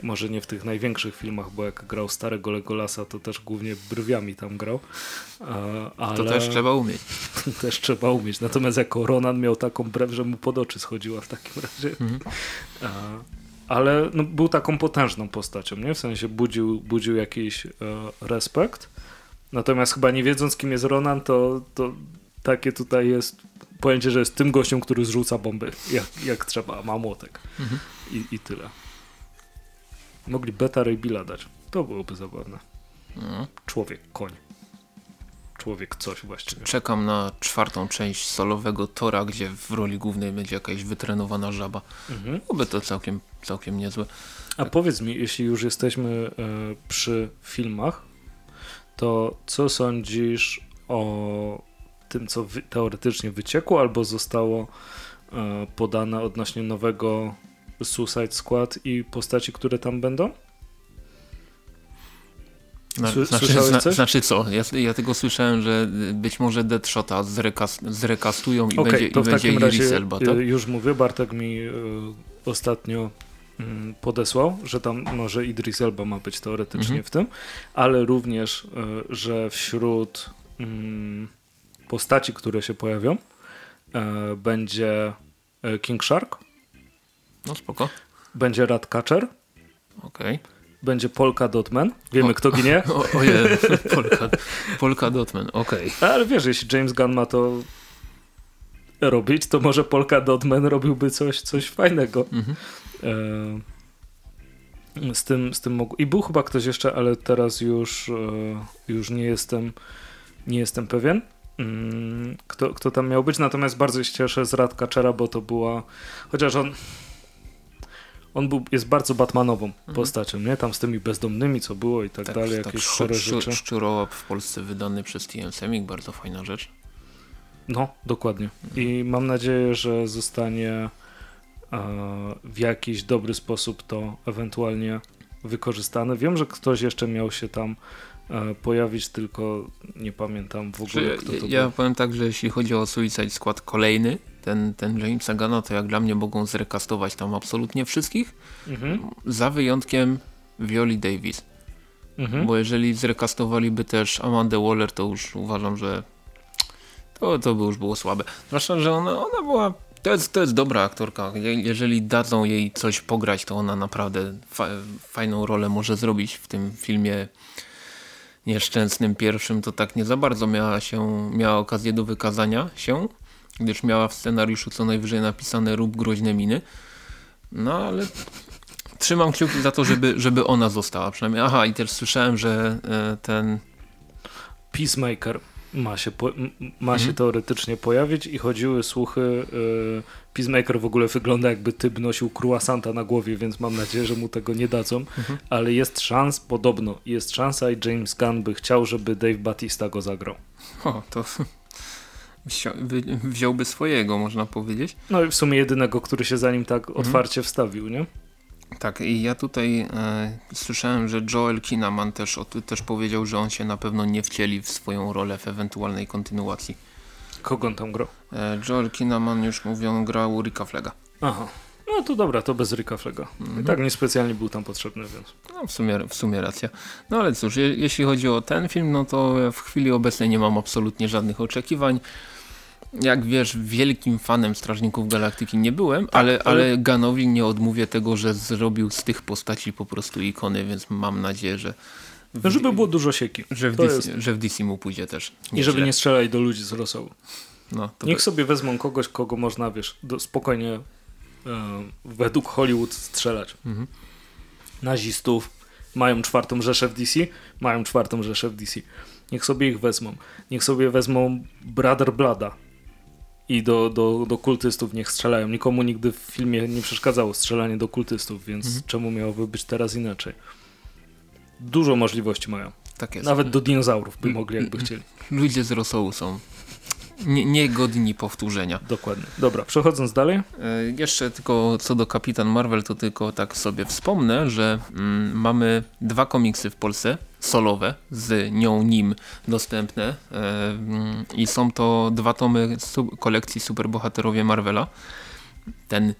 może nie w tych największych filmach, bo jak grał starego Legolasa, to też głównie brwiami tam grał. ale... To też trzeba umieć. też trzeba umieć. Natomiast jako Ronan miał taką brew, że mu pod oczy schodziła w takim razie. Mhm ale no, był taką potężną postacią, nie? W sensie budził, budził jakiś e, respekt. Natomiast chyba nie wiedząc, kim jest Ronan, to, to takie tutaj jest pojęcie, że jest tym gościem, który zrzuca bomby jak, jak trzeba, ma młotek. Mhm. I, I tyle. Mogli Beta Ray Billa dać. To byłoby zabawne. Mhm. Człowiek, koń człowiek coś właściwie. Czekam na czwartą część solowego Tora, gdzie w roli głównej będzie jakaś wytrenowana żaba. Mhm. Byłoby to całkiem, całkiem niezłe. A powiedz mi, jeśli już jesteśmy e, przy filmach, to co sądzisz o tym, co teoretycznie wyciekło albo zostało e, podane odnośnie nowego Suicide Squad i postaci, które tam będą? Znaczy, zna, znaczy co? Ja, ja tylko słyszałem, że być może Deadshota zrekas, zrekastują i okay, będzie, to i w będzie takim razie Elba, tak? Y, już mówię, Bartek mi y, ostatnio y, podesłał, że tam może Idris Elba ma być teoretycznie mhm. w tym, ale również, y, że wśród mm, postaci, które się pojawią, y, będzie y, King Shark. No spoko. Będzie Ratcatcher. Okej. Okay będzie Polka Dotman. Wiemy, o, kto ginie. O, ojej, Polka, Polka Dotman, okej. Okay. Ale wiesz, jeśli James Gunn ma to robić, to może Polka Dotman robiłby coś, coś fajnego. Mhm. E, z tym, z tym mógł. I był chyba ktoś jeszcze, ale teraz już, e, już nie jestem nie jestem pewien. Mm, kto, kto tam miał być, natomiast bardzo się cieszę z Radka Czera, bo to była, chociaż on on był, jest bardzo Batmanową mhm. postacią, nie? Tam z tymi bezdomnymi, co było i tak, tak dalej, tak, jakieś chore rzeczy. Szczurołap w Polsce wydany przez TM Semik, bardzo fajna rzecz. No, dokładnie. Mhm. I mam nadzieję, że zostanie e, w jakiś dobry sposób to ewentualnie wykorzystane. Wiem, że ktoś jeszcze miał się tam e, pojawić, tylko nie pamiętam w ogóle, kto to Ja był. powiem tak, że jeśli chodzi o Suicide Squad kolejny, ten, ten Jamesa Gana, to jak dla mnie mogą zrekastować tam absolutnie wszystkich, mhm. za wyjątkiem Violi Davis. Mhm. Bo jeżeli zrekastowaliby też Amandę Waller, to już uważam, że to, to by już było słabe. Zwłaszcza, że ona, ona była to jest, to jest dobra aktorka. Jeżeli dadzą jej coś pograć, to ona naprawdę fa fajną rolę może zrobić w tym filmie nieszczęsnym pierwszym. To tak nie za bardzo miała, się, miała okazję do wykazania się gdyż miała w scenariuszu co najwyżej napisane rób groźne miny. No ale trzymam kciuki za to, żeby, żeby ona została przynajmniej. Aha, i też słyszałem, że e, ten Peacemaker ma się, ma mhm. się teoretycznie pojawić i chodziły słuchy y, Peacemaker w ogóle wygląda jakby typ nosił croissanta na głowie, więc mam nadzieję, że mu tego nie dadzą, mhm. ale jest szans, podobno jest szansa i James Gunn by chciał, żeby Dave Batista go zagrał. O, to wziąłby swojego, można powiedzieć. No i w sumie jedynego, który się za nim tak mhm. otwarcie wstawił, nie? Tak, i ja tutaj e, słyszałem, że Joel Kinnaman też, o, też powiedział, że on się na pewno nie wcieli w swoją rolę w ewentualnej kontynuacji. Kogo on tam grał? E, Joel Kinnaman już mówią grał Ricka Flega. Aha. No to dobra, to bez Ricka Flega. Mhm. I tak niespecjalnie był tam potrzebny, więc. No w sumie, w sumie racja. No ale cóż, je, jeśli chodzi o ten film, no to w chwili obecnej nie mam absolutnie żadnych oczekiwań jak wiesz, wielkim fanem Strażników Galaktyki nie byłem, tak, ale, ale Ganowi nie odmówię tego, że zrobił z tych postaci po prostu ikony, więc mam nadzieję, że w, no, żeby było dużo sieki. Że w, DC, że w DC mu pójdzie też. I żeby nie strzelać do ludzi z rosołu. No, Niech by... sobie wezmą kogoś, kogo można, wiesz, do, spokojnie według Hollywood strzelać. Mhm. Nazistów, mają czwartą rzeszę w DC, mają czwartą rzeszę w DC. Niech sobie ich wezmą. Niech sobie wezmą Brother Blada i do, do, do kultystów niech strzelają. Nikomu nigdy w filmie nie przeszkadzało strzelanie do kultystów, więc mhm. czemu miałoby być teraz inaczej? Dużo możliwości mają. Tak jest. Nawet do dinozaurów by mogli, jakby chcieli. Ludzie z rosołu są nie, niegodni powtórzenia. Dokładnie. Dobra, przechodząc dalej. E, jeszcze tylko co do Kapitan Marvel, to tylko tak sobie wspomnę, że mm, mamy dwa komiksy w Polsce, solowe, z nią, nim dostępne e, mm, i są to dwa tomy sub kolekcji Superbohaterowie Marvela. Ten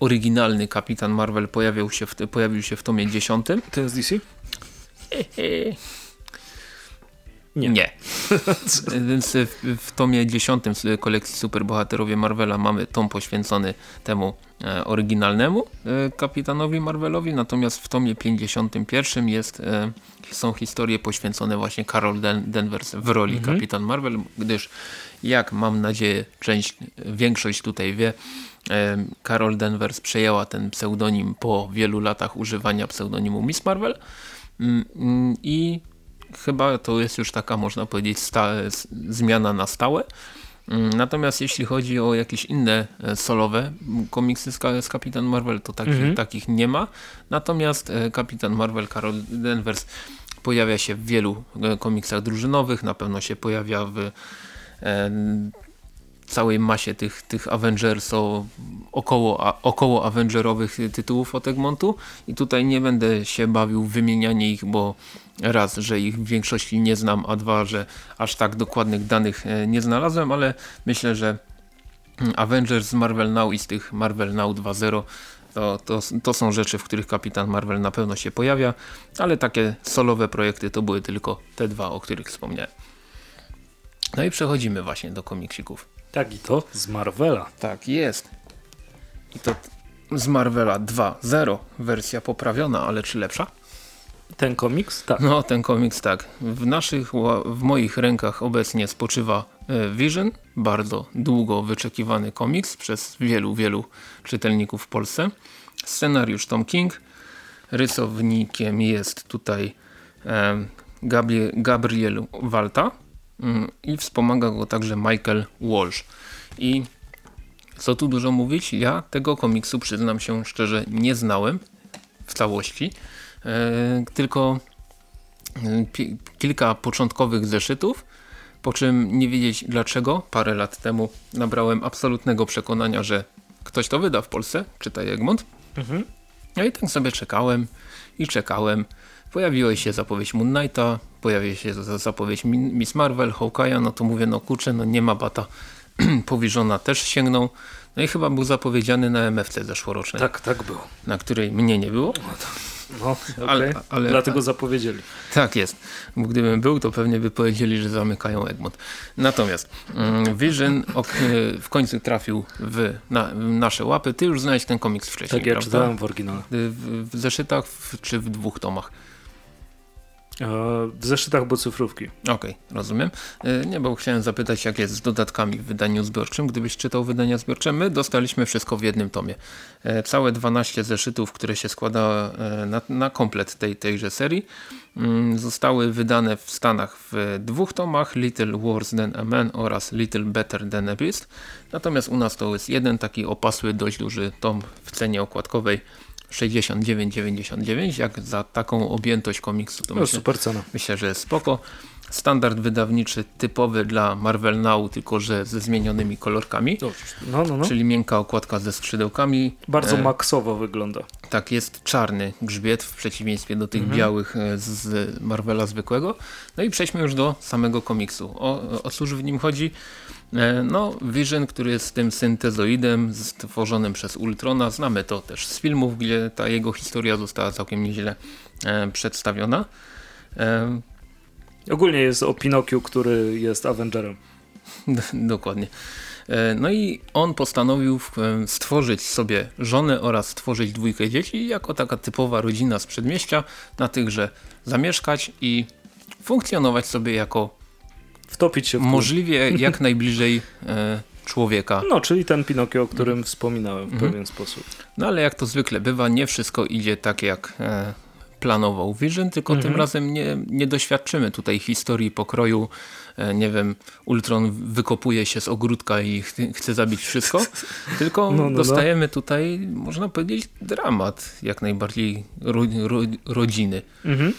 oryginalny Kapitan Marvel pojawił się w, pojawił się w tomie dziesiątym. Ten z DC? Nie. Nie. Więc w, w tomie dziesiątym z kolekcji Superbohaterowie Marvela mamy tom poświęcony temu e, oryginalnemu e, kapitanowi Marvelowi, natomiast w tomie 51 jest, e, są historie poświęcone właśnie Carol Den Danvers w roli mhm. kapitan Marvel, gdyż jak mam nadzieję część, większość tutaj wie, e, Carol Danvers przejęła ten pseudonim po wielu latach używania pseudonimu Miss Marvel mm, mm, i chyba to jest już taka, można powiedzieć, zmiana na stałe. Mm, natomiast jeśli chodzi o jakieś inne e, solowe komiksy z, z Kapitan Marvel, to takich, mhm. takich nie ma. Natomiast e, Kapitan Marvel Carol Danvers pojawia się w wielu e, komiksach drużynowych, na pewno się pojawia w całej masie tych, tych Avengerso, około, około Avengerowych tytułów od Egmontu i tutaj nie będę się bawił w wymienianie ich, bo raz, że ich w większości nie znam, a dwa, że aż tak dokładnych danych e, nie znalazłem, ale myślę, że mm, Avengers z Marvel Now i z tych Marvel Now 2.0 to, to, to są rzeczy, w których Kapitan Marvel na pewno się pojawia, ale takie solowe projekty to były tylko te dwa, o których wspomniałem. No i przechodzimy właśnie do komiksików. Tak i to z Marvela. Tak jest. I to z Marvela 2.0 wersja poprawiona, ale czy lepsza? Ten komiks? Tak. No, ten komiks tak. W naszych, w moich rękach obecnie spoczywa e, Vision, bardzo długo wyczekiwany komiks przez wielu, wielu czytelników w Polsce. Scenariusz Tom King, rysownikiem jest tutaj e, Gabriel, Gabriel Walta i wspomaga go także Michael Walsh. I co tu dużo mówić, ja tego komiksu przyznam się szczerze nie znałem w całości. E, tylko e, kilka początkowych zeszytów, po czym nie wiedzieć dlaczego parę lat temu nabrałem absolutnego przekonania, że ktoś to wyda w Polsce, czytaj Egmont. Mhm. No i tak sobie czekałem i czekałem. Pojawiła się zapowiedź Moon Knighta, pojawiła się zapowiedź Miss Marvel, Hawkeye'a, no to mówię, no kurczę, no nie ma bata. Powiżona też sięgnął. No i chyba był zapowiedziany na MFC zeszłorocznej. Tak, tak był. Na której mnie nie było. No to... No, okay. ale, ale, Dlatego zapowiedzieli. Tak jest. Bo gdybym był, to pewnie by powiedzieli, że zamykają Egmont. Natomiast mm, Vision w końcu trafił w, na, w, nasze łapy. Ty już znałeś ten komiks wcześniej, Tak, ja prawda? czytałem w oryginale. W, w zeszytach w, czy w dwóch tomach? W zeszytach, bo cyfrówki. Okej, okay, rozumiem. E, nie, bo chciałem zapytać, jak jest z dodatkami w wydaniu zbiorczym. Gdybyś czytał wydania zbiorcze, my dostaliśmy wszystko w jednym tomie. E, całe 12 zeszytów, które się składa e, na, na komplet tej, tejże serii, mm, zostały wydane w Stanach w dwóch tomach, Little Worse Than a Man oraz Little Better Than a Beast. Natomiast u nas to jest jeden taki opasły, dość duży tom w cenie okładkowej 69,99 jak za taką objętość komiksu to no, myślę, super cena. myślę, że jest spoko. Standard wydawniczy typowy dla Marvel Now, tylko że ze zmienionymi kolorkami. No, no, no. Czyli miękka okładka ze skrzydełkami. Bardzo e, maksowo wygląda. Tak, jest czarny grzbiet w przeciwieństwie do tych mhm. białych e, z Marvela zwykłego. No i przejdźmy już do samego komiksu. O, o cóż w nim chodzi? E, no, Vision, który jest tym syntezoidem stworzonym przez Ultrona, znamy to też z filmów, gdzie ta jego historia została całkiem nieźle e, przedstawiona. E, Ogólnie jest o Pinokiu, który jest Avengerem. Dokładnie. No i on postanowił stworzyć sobie żonę oraz stworzyć dwójkę dzieci jako taka typowa rodzina z przedmieścia na tychże zamieszkać i funkcjonować sobie jako wtopić się w Możliwie jak najbliżej e, człowieka. No, czyli ten Pinokio, o którym wspominałem w mhm. pewien sposób. No ale jak to zwykle bywa, nie wszystko idzie tak jak e, planował Vision, tylko mhm. tym razem nie, nie doświadczymy tutaj historii pokroju, e, nie wiem, Ultron wykopuje się z ogródka i ch chce zabić wszystko, tylko no, no, no. dostajemy no. tutaj, można powiedzieć, dramat jak najbardziej ro, ro, rodziny. Mhm.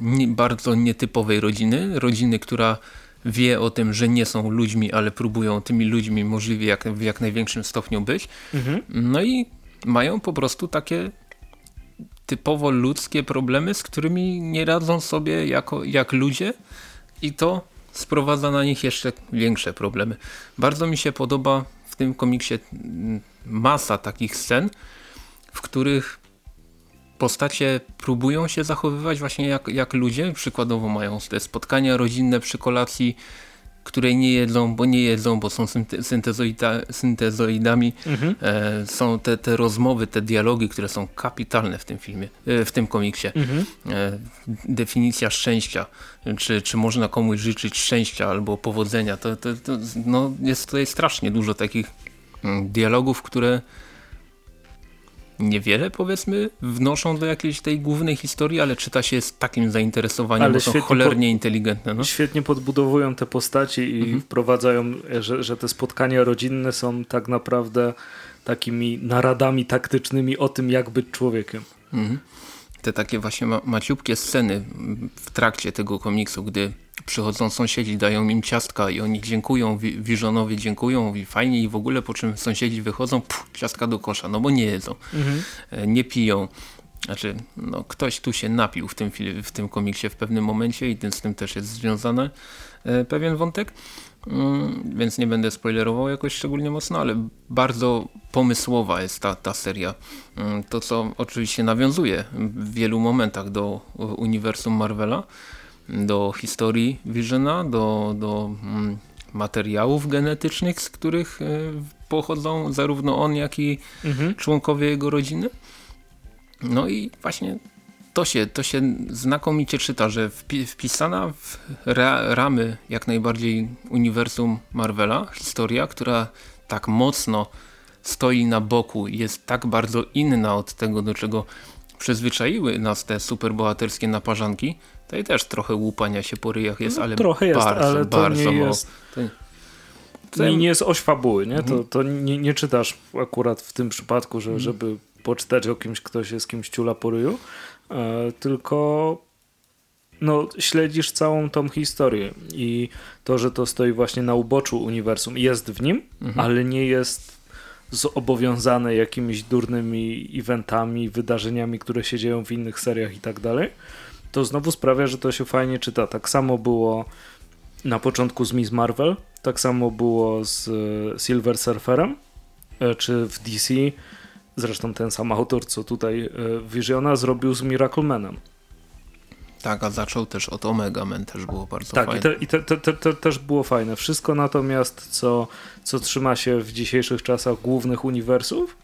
Nie, bardzo nietypowej rodziny, rodziny, która wie o tym, że nie są ludźmi, ale próbują tymi ludźmi możliwie jak, w jak największym stopniu być. Mhm. No i mają po prostu takie typowo ludzkie problemy, z którymi nie radzą sobie jako, jak ludzie i to sprowadza na nich jeszcze większe problemy. Bardzo mi się podoba w tym komiksie masa takich scen, w których postacie próbują się zachowywać właśnie jak, jak ludzie. Przykładowo mają te spotkania rodzinne przy kolacji, której nie jedzą, bo nie jedzą, bo są syntezoida, syntezoidami. Mhm. E, są te, te rozmowy, te dialogi, które są kapitalne w tym filmie, e, w tym komiksie. Mhm. E, definicja szczęścia, czy, czy można komuś życzyć szczęścia albo powodzenia, to, to, to no jest tutaj strasznie dużo takich mm, dialogów, które niewiele powiedzmy wnoszą do jakiejś tej głównej historii, ale czyta się z takim zainteresowaniem, ale bo są cholernie inteligentne. No? Świetnie podbudowują te postaci i mhm. wprowadzają, że, że te spotkania rodzinne są tak naprawdę takimi naradami taktycznymi o tym, jak być człowiekiem. Mhm. Te takie właśnie ma maciubkie sceny w trakcie tego komiksu, gdy przychodzą sąsiedzi, dają im ciastka i oni dziękują, Visionowi dziękują i fajnie i w ogóle po czym sąsiedzi wychodzą, pff, ciastka do kosza, no bo nie jedzą, mhm. E, nie piją. Znaczy, no, ktoś tu się napił w tym, w tym komiksie w pewnym momencie i z tym też jest związany e, pewien wątek. Mm, więc nie będę spoilerował jakoś szczególnie mocno, ale bardzo pomysłowa jest ta, ta seria. Mm, to co oczywiście nawiązuje w wielu momentach do uniwersum Marvela, do historii Visiona, do, do mm, materiałów genetycznych, z których e, pochodzą zarówno on, jak i mhm. członkowie jego rodziny. No i właśnie to się, to się znakomicie czyta, że wpisana w ra ramy jak najbardziej uniwersum Marvela, historia, która tak mocno stoi na boku i jest tak bardzo inna od tego, do czego przyzwyczaiły nas te superbohaterskie naparzanki, Tutaj też trochę łupania się po ryjach jest, no, ale trochę jest, bardzo, ale to bardzo nie jest, to, nie, nie jest oś fabuły, nie? Mhm. To, to nie, nie czytasz akurat w tym przypadku, że, mhm. żeby poczytać o kimś, kto się z kimś ciula po ryju, e, tylko no, śledzisz całą tą historię i to, że to stoi właśnie na uboczu uniwersum, jest w nim, mhm. ale nie jest zobowiązane jakimiś durnymi eventami, wydarzeniami, które się dzieją w innych seriach i tak dalej to znowu sprawia, że to się fajnie czyta. Tak samo było na początku z Miss Marvel, tak samo było z e, Silver Surferem, e, czy w DC, zresztą ten sam autor, co tutaj e, Visiona zrobił z Miracle Manem. Tak, a zaczął też od Omega Man, też było bardzo tak, fajne. Tak, i, te, i te, te, te, też było fajne. Wszystko natomiast, co, co trzyma się w dzisiejszych czasach głównych uniwersów,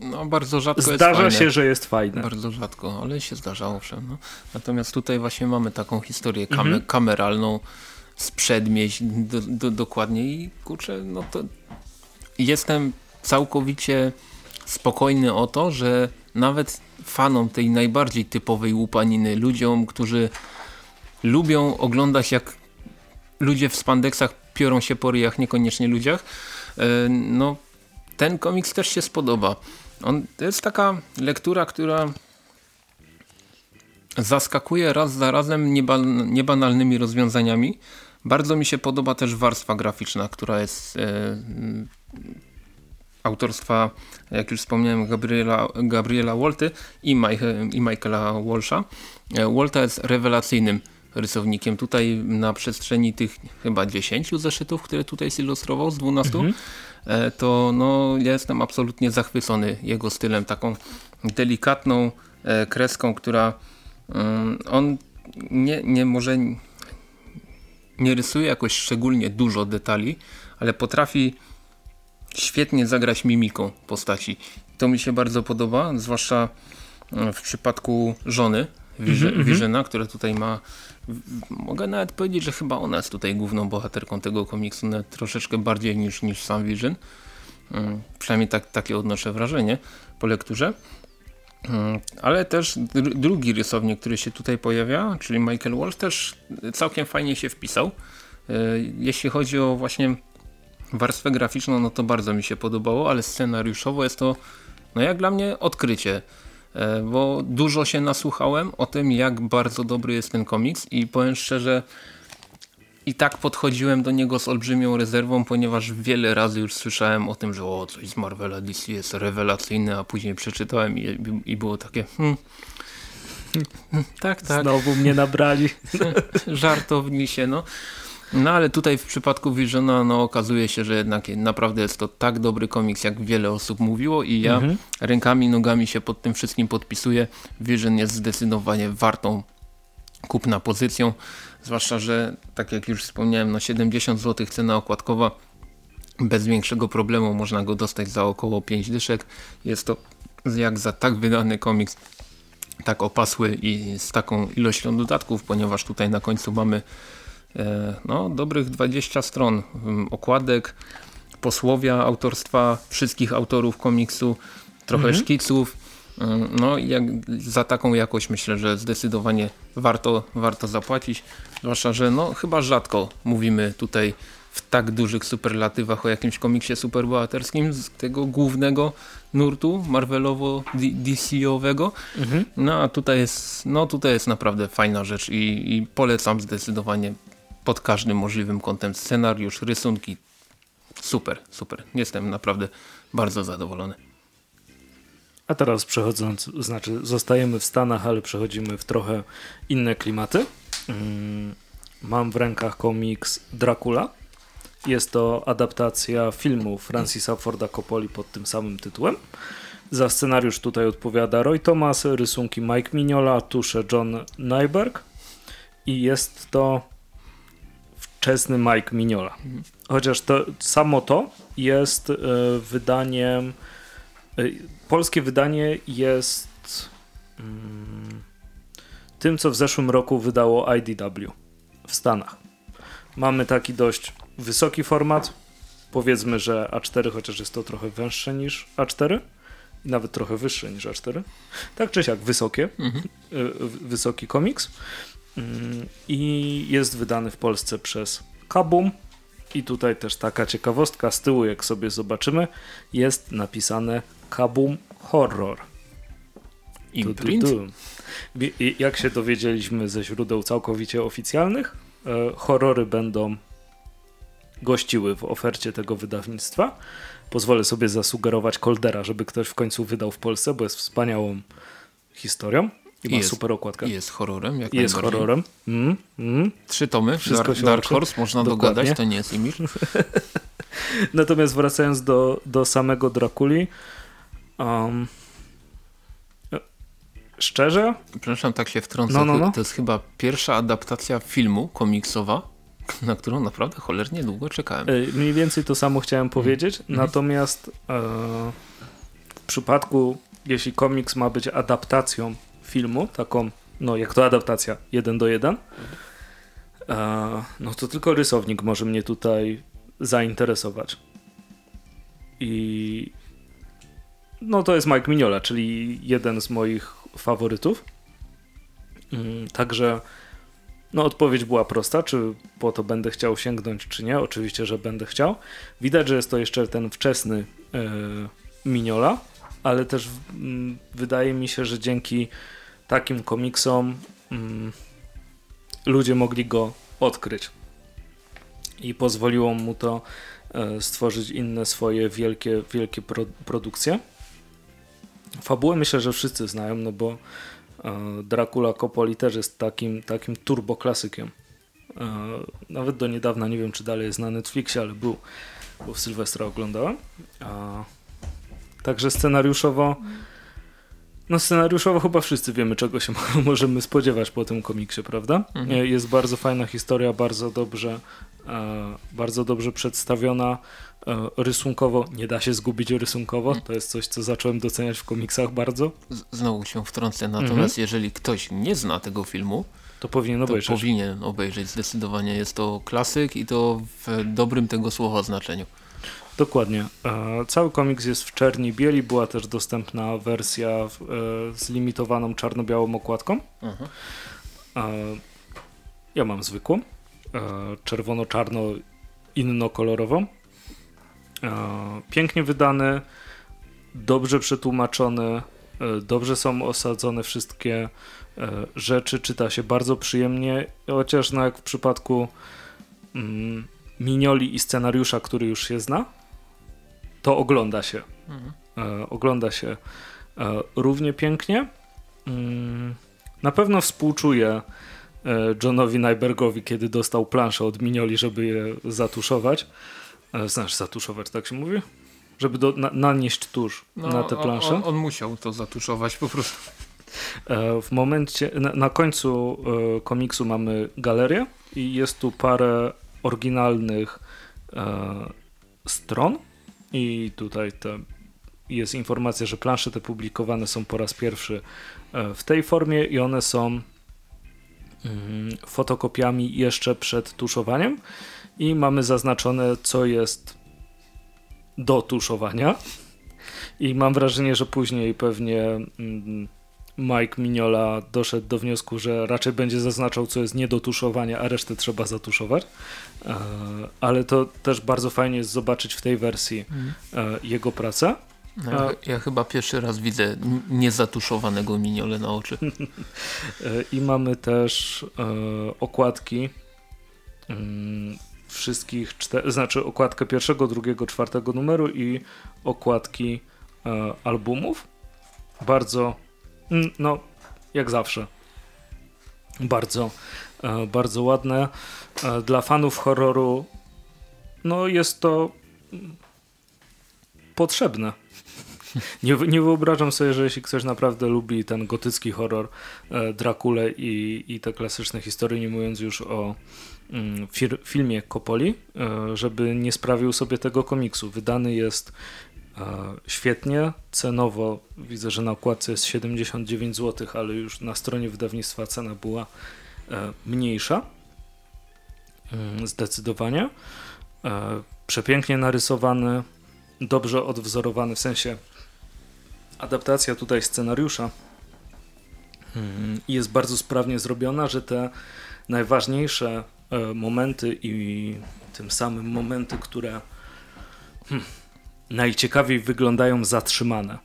no bardzo rzadko Zdarza jest się, że jest fajne. Bardzo rzadko, ale się zdarzało. No. Natomiast tutaj właśnie mamy taką historię kam mhm. kameralną z przedmieść do, do, dokładnie i kurczę, no to jestem całkowicie spokojny o to, że nawet fanom tej najbardziej typowej łupaniny, ludziom, którzy lubią oglądać jak ludzie w spandeksach piorą się po ryjach, niekoniecznie ludziach, e, no ten komiks też się spodoba. On, to jest taka lektura, która zaskakuje raz za razem niebanalnymi rozwiązaniami. Bardzo mi się podoba też warstwa graficzna, która jest e, autorstwa, jak już wspomniałem, Gabriela, Gabriela Walty i, i Michaela Walsha. E, Walta jest rewelacyjnym rysownikiem. Tutaj na przestrzeni tych chyba 10 zeszytów, które tutaj zilustrował z 12, mhm. E, to no, jestem absolutnie zachwycony jego stylem, taką delikatną e, kreską, która mm, on nie, nie może nie rysuje jakoś szczególnie dużo detali, ale potrafi świetnie zagrać mimiką postaci. To mi się bardzo podoba, zwłaszcza mm, w przypadku żony Visiona, mm -hmm. które tutaj ma mogę nawet powiedzieć, że chyba ona jest tutaj główną bohaterką tego komiksu, nawet troszeczkę bardziej niż, niż sam Vision. Mm, przynajmniej tak, takie odnoszę wrażenie po lekturze. Mm, ale też drugi rysownik, który się tutaj pojawia, czyli Michael Walsh, też całkiem fajnie się wpisał. E, jeśli chodzi o właśnie warstwę graficzną, no to bardzo mi się podobało, ale scenariuszowo jest to, no jak dla mnie, odkrycie. E, bo dużo się nasłuchałem o tym, jak bardzo dobry jest ten komiks i powiem szczerze, i tak podchodziłem do niego z olbrzymią rezerwą, ponieważ wiele razy już słyszałem o tym, że o, coś z Marvela DC jest rewelacyjne, a później przeczytałem i, i było takie hmm, tak, tak. Znowu mnie nabrali. Żartowni się, no. No ale tutaj w przypadku Visiona no, okazuje się, że jednak naprawdę jest to tak dobry komiks, jak wiele osób mówiło i ja mhm. rękami, nogami się pod tym wszystkim podpisuję. Vision jest zdecydowanie wartą kupna pozycją, zwłaszcza, że tak jak już wspomniałem, no 70 zł cena okładkowa bez większego problemu można go dostać za około 5 dyszek. Jest to jak za tak wydany komiks tak opasły i z taką ilością dodatków, ponieważ tutaj na końcu mamy no, dobrych 20 stron mm, okładek, posłowia autorstwa wszystkich autorów komiksu, trochę mhm. szkiców. Mm, no i za taką jakość myślę, że zdecydowanie warto, warto zapłacić. Zwłaszcza, że no chyba rzadko mówimy tutaj w tak dużych superlatywach o jakimś komiksie superbohaterskim z tego głównego nurtu Marvelowo-DC-owego. Mhm. No a tutaj jest, no tutaj jest naprawdę fajna rzecz i, i polecam zdecydowanie pod każdym możliwym kątem scenariusz, rysunki. Super, super. Jestem naprawdę bardzo zadowolony. A teraz przechodząc, znaczy zostajemy w Stanach, ale przechodzimy w trochę inne klimaty. Mm, mam w rękach komiks Dracula. Jest to adaptacja filmu Francisa Forda Coppoli pod tym samym tytułem. Za scenariusz tutaj odpowiada Roy Thomas, rysunki Mike Mignola, tusze John Nyberg i jest to wczesny Mike Mignola. Chociaż to samo to jest y, wydaniem y, polskie wydanie jest y, tym, co w zeszłym roku wydało IDW w Stanach. Mamy taki dość wysoki format, powiedzmy, że A4, chociaż jest to trochę węższe niż A4 nawet trochę wyższe niż A4. Tak czy siak wysokie, mhm. wysoki komiks. Mm, i jest wydany w Polsce przez Kabum. I tutaj też taka ciekawostka z tyłu, jak sobie zobaczymy, jest napisane Kabum Horror. Imprint? Tu, tu, tu. Jak się dowiedzieliśmy ze źródeł całkowicie oficjalnych, e, horrory będą gościły w ofercie tego wydawnictwa. Pozwolę sobie zasugerować Coldera, żeby ktoś w końcu wydał w Polsce, bo jest wspaniałą historią. I ma jest, super okładkę. Jest horrorem, jak Jest horrorem. Mm, mm. Trzy tomy, Wszystko Dark, Dark Horse, można Dokładnie. dogadać, to nie jest imidż. Natomiast wracając do, do samego Drakuli, um, szczerze? Przepraszam, tak się wtrącę, no, no, no. to jest chyba pierwsza adaptacja filmu komiksowa, na którą naprawdę cholernie długo czekałem. Mniej więcej to samo chciałem powiedzieć, mm. natomiast e, w przypadku, jeśli komiks ma być adaptacją filmu, taką, no jak to adaptacja, jeden do jeden, no to tylko rysownik może mnie tutaj zainteresować. I no to jest Mike Mignola, czyli jeden z moich faworytów. Mm, także no odpowiedź była prosta, czy po to będę chciał sięgnąć, czy nie. Oczywiście, że będę chciał. Widać, że jest to jeszcze ten wczesny e, Mignola, ale też mm, wydaje mi się, że dzięki takim komiksom mm, ludzie mogli go odkryć. I pozwoliło mu to e, stworzyć inne swoje wielkie, wielkie pro, produkcje. Fabułę myślę, że wszyscy znają, no bo e, Dracula Coppoli też jest takim, takim turboklasykiem. E, nawet do niedawna, nie wiem czy dalej jest na Netflixie, ale był, bo w Sylwestra oglądałem. Także scenariuszowo No scenariuszowo chyba wszyscy wiemy, czego się możemy spodziewać po tym komiksie, prawda? Mhm. E, jest bardzo fajna historia, bardzo dobrze, e, bardzo dobrze przedstawiona. E, rysunkowo nie da się zgubić rysunkowo. Mhm. To jest coś, co zacząłem doceniać w komiksach bardzo. Znowu się wtrącę, natomiast mhm. jeżeli ktoś nie zna tego filmu, to powinien obejrzeć. To powinien obejrzeć, zdecydowanie. Jest to klasyk i to w dobrym tego słowa znaczeniu. Dokładnie. E, cały komiks jest w czerni bieli. Była też dostępna wersja e, z limitowaną czarno-białą okładką. Mhm. E, ja mam zwykłą. Czerwono-czarno innokolorową. Pięknie wydany, dobrze przetłumaczony, dobrze są osadzone wszystkie rzeczy, czyta się bardzo przyjemnie, chociaż no jak w przypadku mm, Minioli i scenariusza, który już się zna, to ogląda się. Mhm. E, ogląda się e, równie pięknie. Mm, na pewno współczuję e, Johnowi Nybergowi, kiedy dostał planszę od Minioli, żeby je zatuszować. E, znasz, zatuszować, tak się mówi? Żeby do, na, nanieść tusz no, na te plansze. On, on, musiał to zatuszować po prostu. E, w momencie, na, na końcu e, komiksu mamy galerię i jest tu parę oryginalnych stron, i tutaj te, jest informacja, że plansze te publikowane są po raz pierwszy e, w tej formie i one są mm, fotokopiami jeszcze przed tuszowaniem. I mamy zaznaczone co jest do tuszowania. I mam wrażenie, że później pewnie mm, Mike Mignola doszedł do wniosku, że raczej będzie zaznaczał, co jest nie do tuszowania, a resztę trzeba zatuszować. E, ale to też bardzo fajnie jest zobaczyć w tej wersji mm. jego pracę. No, ja, ja, chyba pierwszy raz widzę niezatuszowanego Mignole na oczy. E, I mamy też okładki mm, wszystkich, znaczy okładkę pierwszego, drugiego, czwartego numeru i okładki albumów. Bardzo no, jak zawsze. Bardzo, e, bardzo ładne. E, dla fanów horroru no jest to potrzebne. Nie, nie wyobrażam sobie, że jeśli ktoś naprawdę lubi ten gotycki horror e, Drakule i, i te klasyczne historie, nie mówiąc już o mm, fir, filmie Kopoli, żeby nie sprawił sobie tego komiksu. Wydany jest świetnie. Cenowo widzę, że na okładce jest 79 zł, ale już na stronie wydawnictwa cena była e, mniejsza. Mm, zdecydowanie. E, przepięknie narysowany, dobrze odwzorowany, w sensie adaptacja tutaj scenariusza mm, jest bardzo sprawnie zrobiona, że te najważniejsze e, momenty i tym samym momenty, które hmm, najciekawiej wyglądają zatrzymane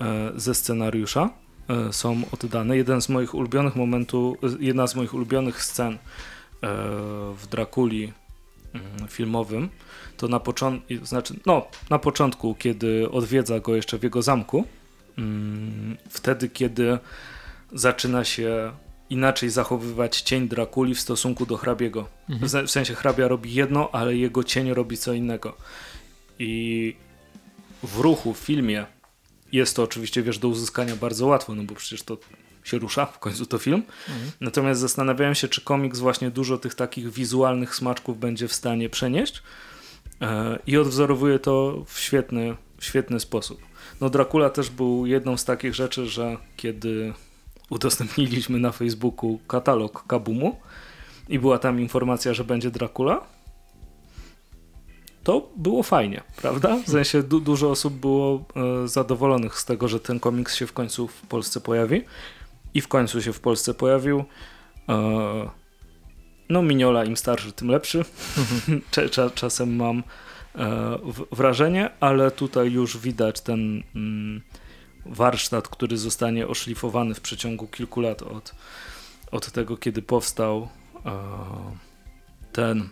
e, ze scenariusza e, są oddane. Jeden z moich ulubionych momentów, jedna z moich ulubionych scen e, w Drakuli mm, filmowym, to na początku, znaczy, no, na początku, kiedy odwiedza go jeszcze w jego zamku, mm, wtedy, kiedy zaczyna się inaczej zachowywać cień Drakuli w stosunku do hrabiego. Mhm. W sensie hrabia robi jedno, ale jego cień robi co innego. I w ruchu, w filmie jest to oczywiście, wiesz, do uzyskania bardzo łatwo, no bo przecież to się rusza, w końcu to film. Mhm. Natomiast zastanawiałem się, czy komiks właśnie dużo tych takich wizualnych smaczków będzie w stanie przenieść e, i odwzorowuje to w świetny, w świetny sposób. No Dracula też był jedną z takich rzeczy, że kiedy udostępniliśmy na Facebooku katalog Kabumu i była tam informacja, że będzie Dracula, to było fajnie, prawda? W sensie du dużo osób było e, zadowolonych z tego, że ten komiks się w końcu w Polsce pojawi i w końcu się w Polsce pojawił. E, no Miniola im starszy, tym lepszy. Czasem mam e, wrażenie, ale tutaj już widać ten mm, warsztat, który zostanie oszlifowany w przeciągu kilku lat od, od tego, kiedy powstał e, ten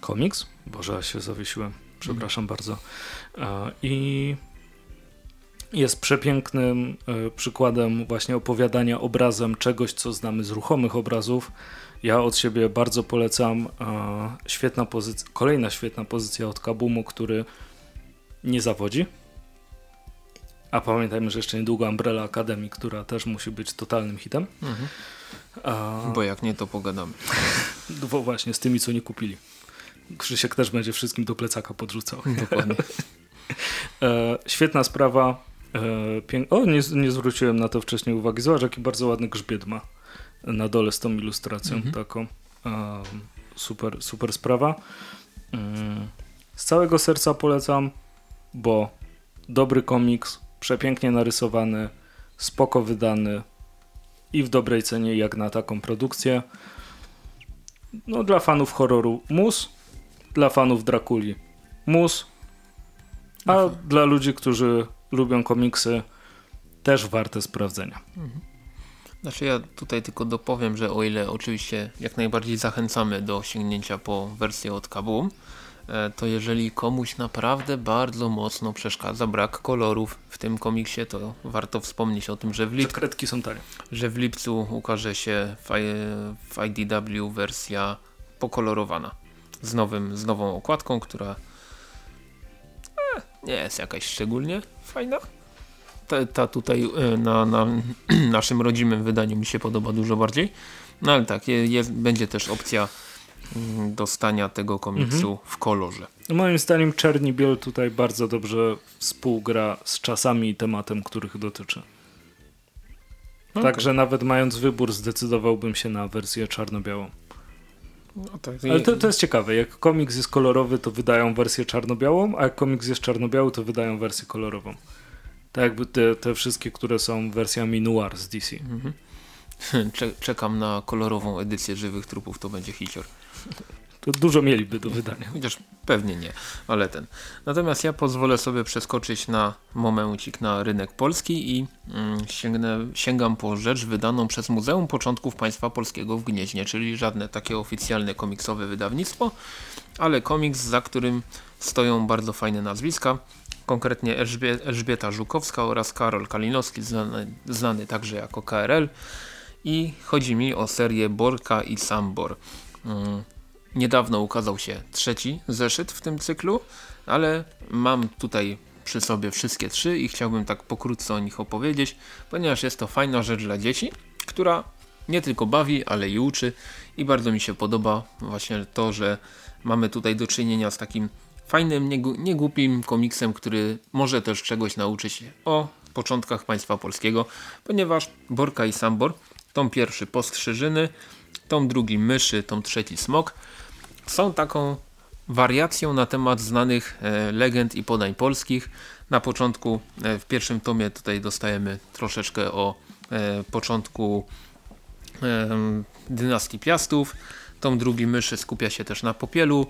komiks. Boże, ja się zawiesiłem. Przepraszam mm. bardzo. E, I jest przepięknym e, przykładem właśnie opowiadania obrazem czegoś, co znamy z ruchomych obrazów. Ja od siebie bardzo polecam. E, świetna pozycja, kolejna świetna pozycja od Kabumu, który nie zawodzi. A pamiętajmy, że jeszcze niedługo Umbrella Academy, która też musi być totalnym hitem. Mhm. A... Bo jak nie, to pogadamy. Bo właśnie, z tymi, co nie kupili. Krzysiek też będzie wszystkim do plecaka podrzucał. Dokładnie. e, świetna sprawa. E, o, nie, nie zwróciłem na to wcześniej uwagi. Zobacz, jaki bardzo ładny grzbiet ma na dole z tą ilustracją mhm. taką. E, super, super sprawa. Mm, z całego serca polecam, bo dobry komiks, przepięknie narysowany, spoko wydany i w dobrej cenie jak na taką produkcję. No dla fanów horroru mus, dla fanów Drakuli mus, a Aha. dla ludzi, którzy lubią komiksy też warte sprawdzenia. Mhm. Znaczy ja tutaj tylko dopowiem, że o ile oczywiście jak najbardziej zachęcamy do sięgnięcia po wersję od Kaboom, e, to jeżeli komuś naprawdę bardzo mocno przeszkadza brak kolorów w tym komiksie, to warto wspomnieć o tym, że w, lip... kredki są tanie. że w lipcu ukaże się w IDW wersja pokolorowana z, nowym, z nową okładką, która e, nie jest jakaś szczególnie fajna ta, ta tutaj e, na, na naszym rodzimym wydaniu mi się podoba dużo bardziej. No ale tak, jest, będzie też opcja mm, dostania tego komiksu mhm. w kolorze. Moim zdaniem Czerni Biel tutaj bardzo dobrze współgra z czasami i tematem, których dotyczy. Okay. Także nawet mając wybór zdecydowałbym się na wersję czarno-białą. No tak. Ale to, to jest ciekawe, jak komiks jest kolorowy to wydają wersję czarno-białą, a jak komiks jest czarno-biały to wydają wersję kolorową. Tak jakby te, te wszystkie, które są wersjami noir z DC. Mhm. Czekam na kolorową edycję Żywych Trupów, to będzie hicior. To dużo mieliby do wydania. Chociaż pewnie nie, ale ten. Natomiast ja pozwolę sobie przeskoczyć na momencik na rynek polski i mm, sięgnę, sięgam po rzecz wydaną przez Muzeum Początków Państwa Polskiego w Gnieźnie, czyli żadne takie oficjalne komiksowe wydawnictwo, ale komiks, za którym stoją bardzo fajne nazwiska konkretnie Elżbieta Żukowska oraz Karol Kalinowski, znany, znany także jako KRL. I chodzi mi o serię Borka i Sambor. Niedawno ukazał się trzeci zeszyt w tym cyklu, ale mam tutaj przy sobie wszystkie trzy i chciałbym tak pokrótce o nich opowiedzieć, ponieważ jest to fajna rzecz dla dzieci, która nie tylko bawi, ale i uczy. I bardzo mi się podoba właśnie to, że mamy tutaj do czynienia z takim fajnym, niegłupim komiksem, który może też czegoś nauczyć o początkach państwa polskiego, ponieważ Borka i Sambor, tom pierwszy Postrzyżyny, tom drugi Myszy, tom trzeci Smok, są taką wariacją na temat znanych e, legend i podań polskich. Na początku, e, w pierwszym tomie tutaj dostajemy troszeczkę o e, początku dynastii Piastów, Tom drugi myszy skupia się też na popielu.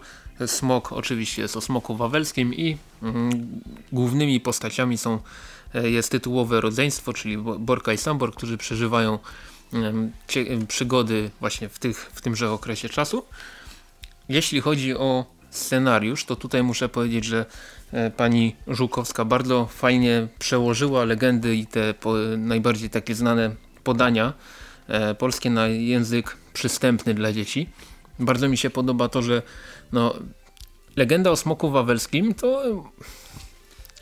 Smok oczywiście jest o smoku wawelskim i mm, głównymi postaciami są jest tytułowe rodzeństwo, czyli Borka i Sambor, którzy przeżywają przygody właśnie w, tych, w tymże okresie czasu. Jeśli chodzi o scenariusz, to tutaj muszę powiedzieć, że e, pani Żukowska bardzo fajnie przełożyła legendy i te najbardziej takie znane podania e, polskie na język przystępny dla dzieci. Bardzo mi się podoba to, że no, legenda o smoku wawelskim to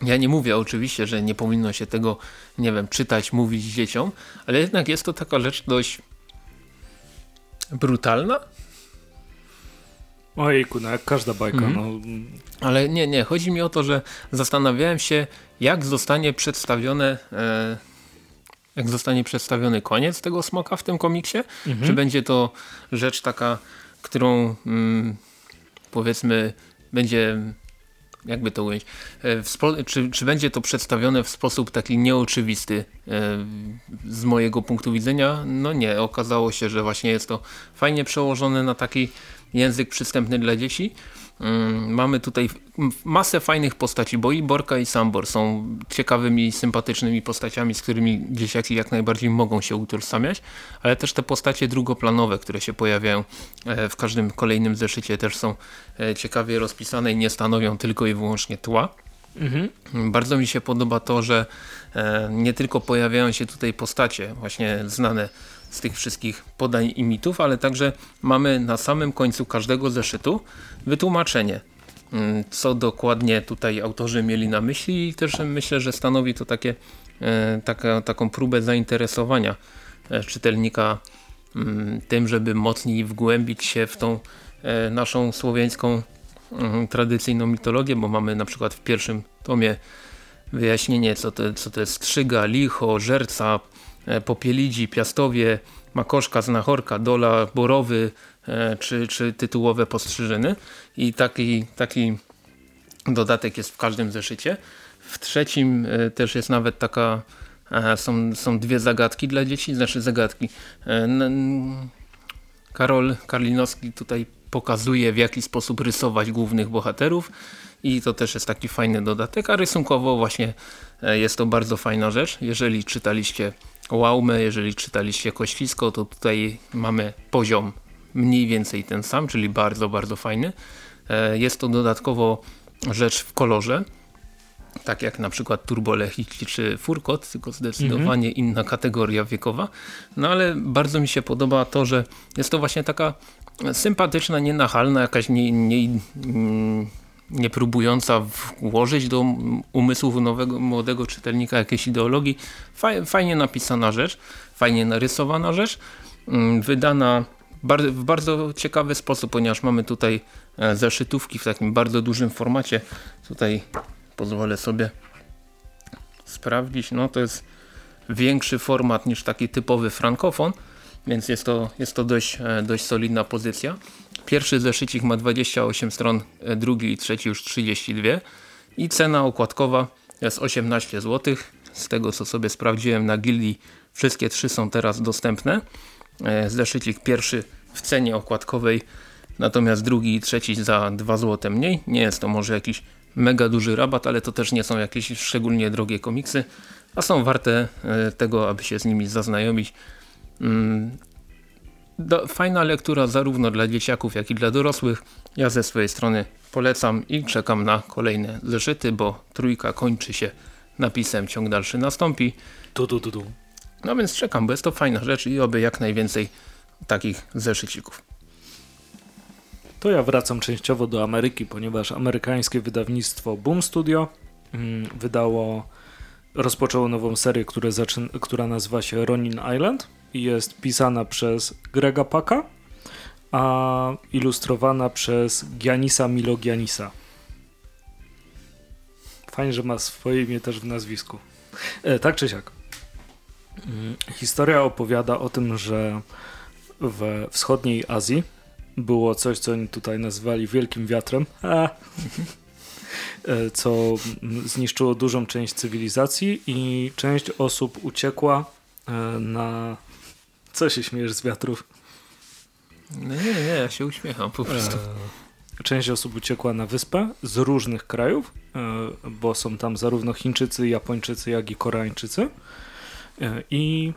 ja nie mówię oczywiście, że nie powinno się tego, nie wiem, czytać, mówić dzieciom, ale jednak jest to taka rzecz dość brutalna. Ojejku, no jak każda bajka. Mm. No. Ale nie, nie, chodzi mi o to, że zastanawiałem się, jak zostanie przedstawione e, jak zostanie przedstawiony koniec tego smoka w tym komiksie? Mhm. Czy będzie to rzecz taka, którą mm, powiedzmy będzie jakby to ująć, e, czy, czy będzie to przedstawione w sposób taki nieoczywisty e, z mojego punktu widzenia? No nie, okazało się, że właśnie jest to fajnie przełożone na taki język przystępny dla dzieci. Mm, mamy tutaj masę fajnych postaci, bo i Borka i Sambor są ciekawymi, sympatycznymi postaciami, z którymi dzieciaki jak najbardziej mogą się utożsamiać, ale też te postacie drugoplanowe, które się pojawiają e, w każdym kolejnym zeszycie też są e, ciekawie rozpisane i nie stanowią tylko i wyłącznie tła. Mhm. Bardzo mi się podoba to, że e, nie tylko pojawiają się tutaj postacie właśnie znane z tych wszystkich podań i mitów, ale także mamy na samym końcu każdego zeszytu wytłumaczenie mm, co dokładnie tutaj autorzy mieli na myśli i też myślę, że stanowi to takie, e, taka, taką próbę zainteresowania e, czytelnika mm, tym, żeby mocniej wgłębić się w tą naszą słowiańską mm, tradycyjną mitologię, bo mamy na przykład w pierwszym tomie wyjaśnienie, co to, co to jest strzyga, licho, żerca, popielidzi, piastowie, makoszka, znachorka, dola, borowy e, czy, czy tytułowe postrzyżyny i taki, taki dodatek jest w każdym zeszycie. W trzecim e, też jest nawet taka, e, są, są dwie zagadki dla dzieci, znaczy zagadki. Karol Karlinowski tutaj pokazuje w jaki sposób rysować głównych bohaterów i to też jest taki fajny dodatek, a rysunkowo właśnie jest to bardzo fajna rzecz. Jeżeli czytaliście Łaumy, jeżeli czytaliście Koświsko, to tutaj mamy poziom mniej więcej ten sam, czyli bardzo, bardzo fajny. E, jest to dodatkowo rzecz w kolorze, tak jak na przykład Turbolechiki czy Furkot, tylko zdecydowanie mhm. inna kategoria wiekowa. No ale bardzo mi się podoba to, że jest to właśnie taka sympatyczna, nienachalna, jakaś nie, nie, nie próbująca włożyć do umysłów nowego, młodego czytelnika jakiejś ideologii. Fajnie napisana rzecz, fajnie narysowana rzecz, mm, wydana w bardzo ciekawy sposób, ponieważ mamy tutaj e, zeszytówki w takim bardzo dużym formacie. Tutaj pozwolę sobie sprawdzić. No to jest większy format niż taki typowy frankofon, więc jest to, jest to dość, e, dość solidna pozycja. Pierwszy zeszycik ma 28 stron, e, drugi i trzeci już 32 i cena okładkowa jest 18 zł. Z tego co sobie sprawdziłem na gildii wszystkie trzy są teraz dostępne. E, zeszycik pierwszy w cenie okładkowej, natomiast drugi i trzeci za 2 zł mniej. Nie jest to może jakiś mega duży rabat, ale to też nie są jakieś szczególnie drogie komiksy, a są warte e, tego, aby się z nimi zaznajomić. Fajna lektura zarówno dla dzieciaków, jak i dla dorosłych. Ja ze swojej strony polecam i czekam na kolejne zeszyty, bo trójka kończy się napisem ciąg dalszy nastąpi. Du, du, du, du. No więc czekam, bo jest to fajna rzecz i oby jak najwięcej takich zeszycików. To ja wracam częściowo do Ameryki, ponieważ amerykańskie wydawnictwo Boom Studio mm, wydało, rozpoczęło nową serię, która nazywa się Ronin Island jest pisana przez Grega Paka, a ilustrowana przez Gianisa Milogianisa. Fajnie, że ma swoje imię też w nazwisku. E, tak czy siak. Mm, historia opowiada o tym, że we wschodniej Azji było coś, co oni tutaj nazywali wielkim wiatrem, e, co zniszczyło dużą część cywilizacji i część osób uciekła e, na co się śmiejesz z wiatrów? No nie, nie, ja się uśmiecham po prostu. E, część osób uciekła na wyspę z różnych krajów, e, bo są tam zarówno Chińczycy, Japończycy, jak i Koreańczycy. E, I,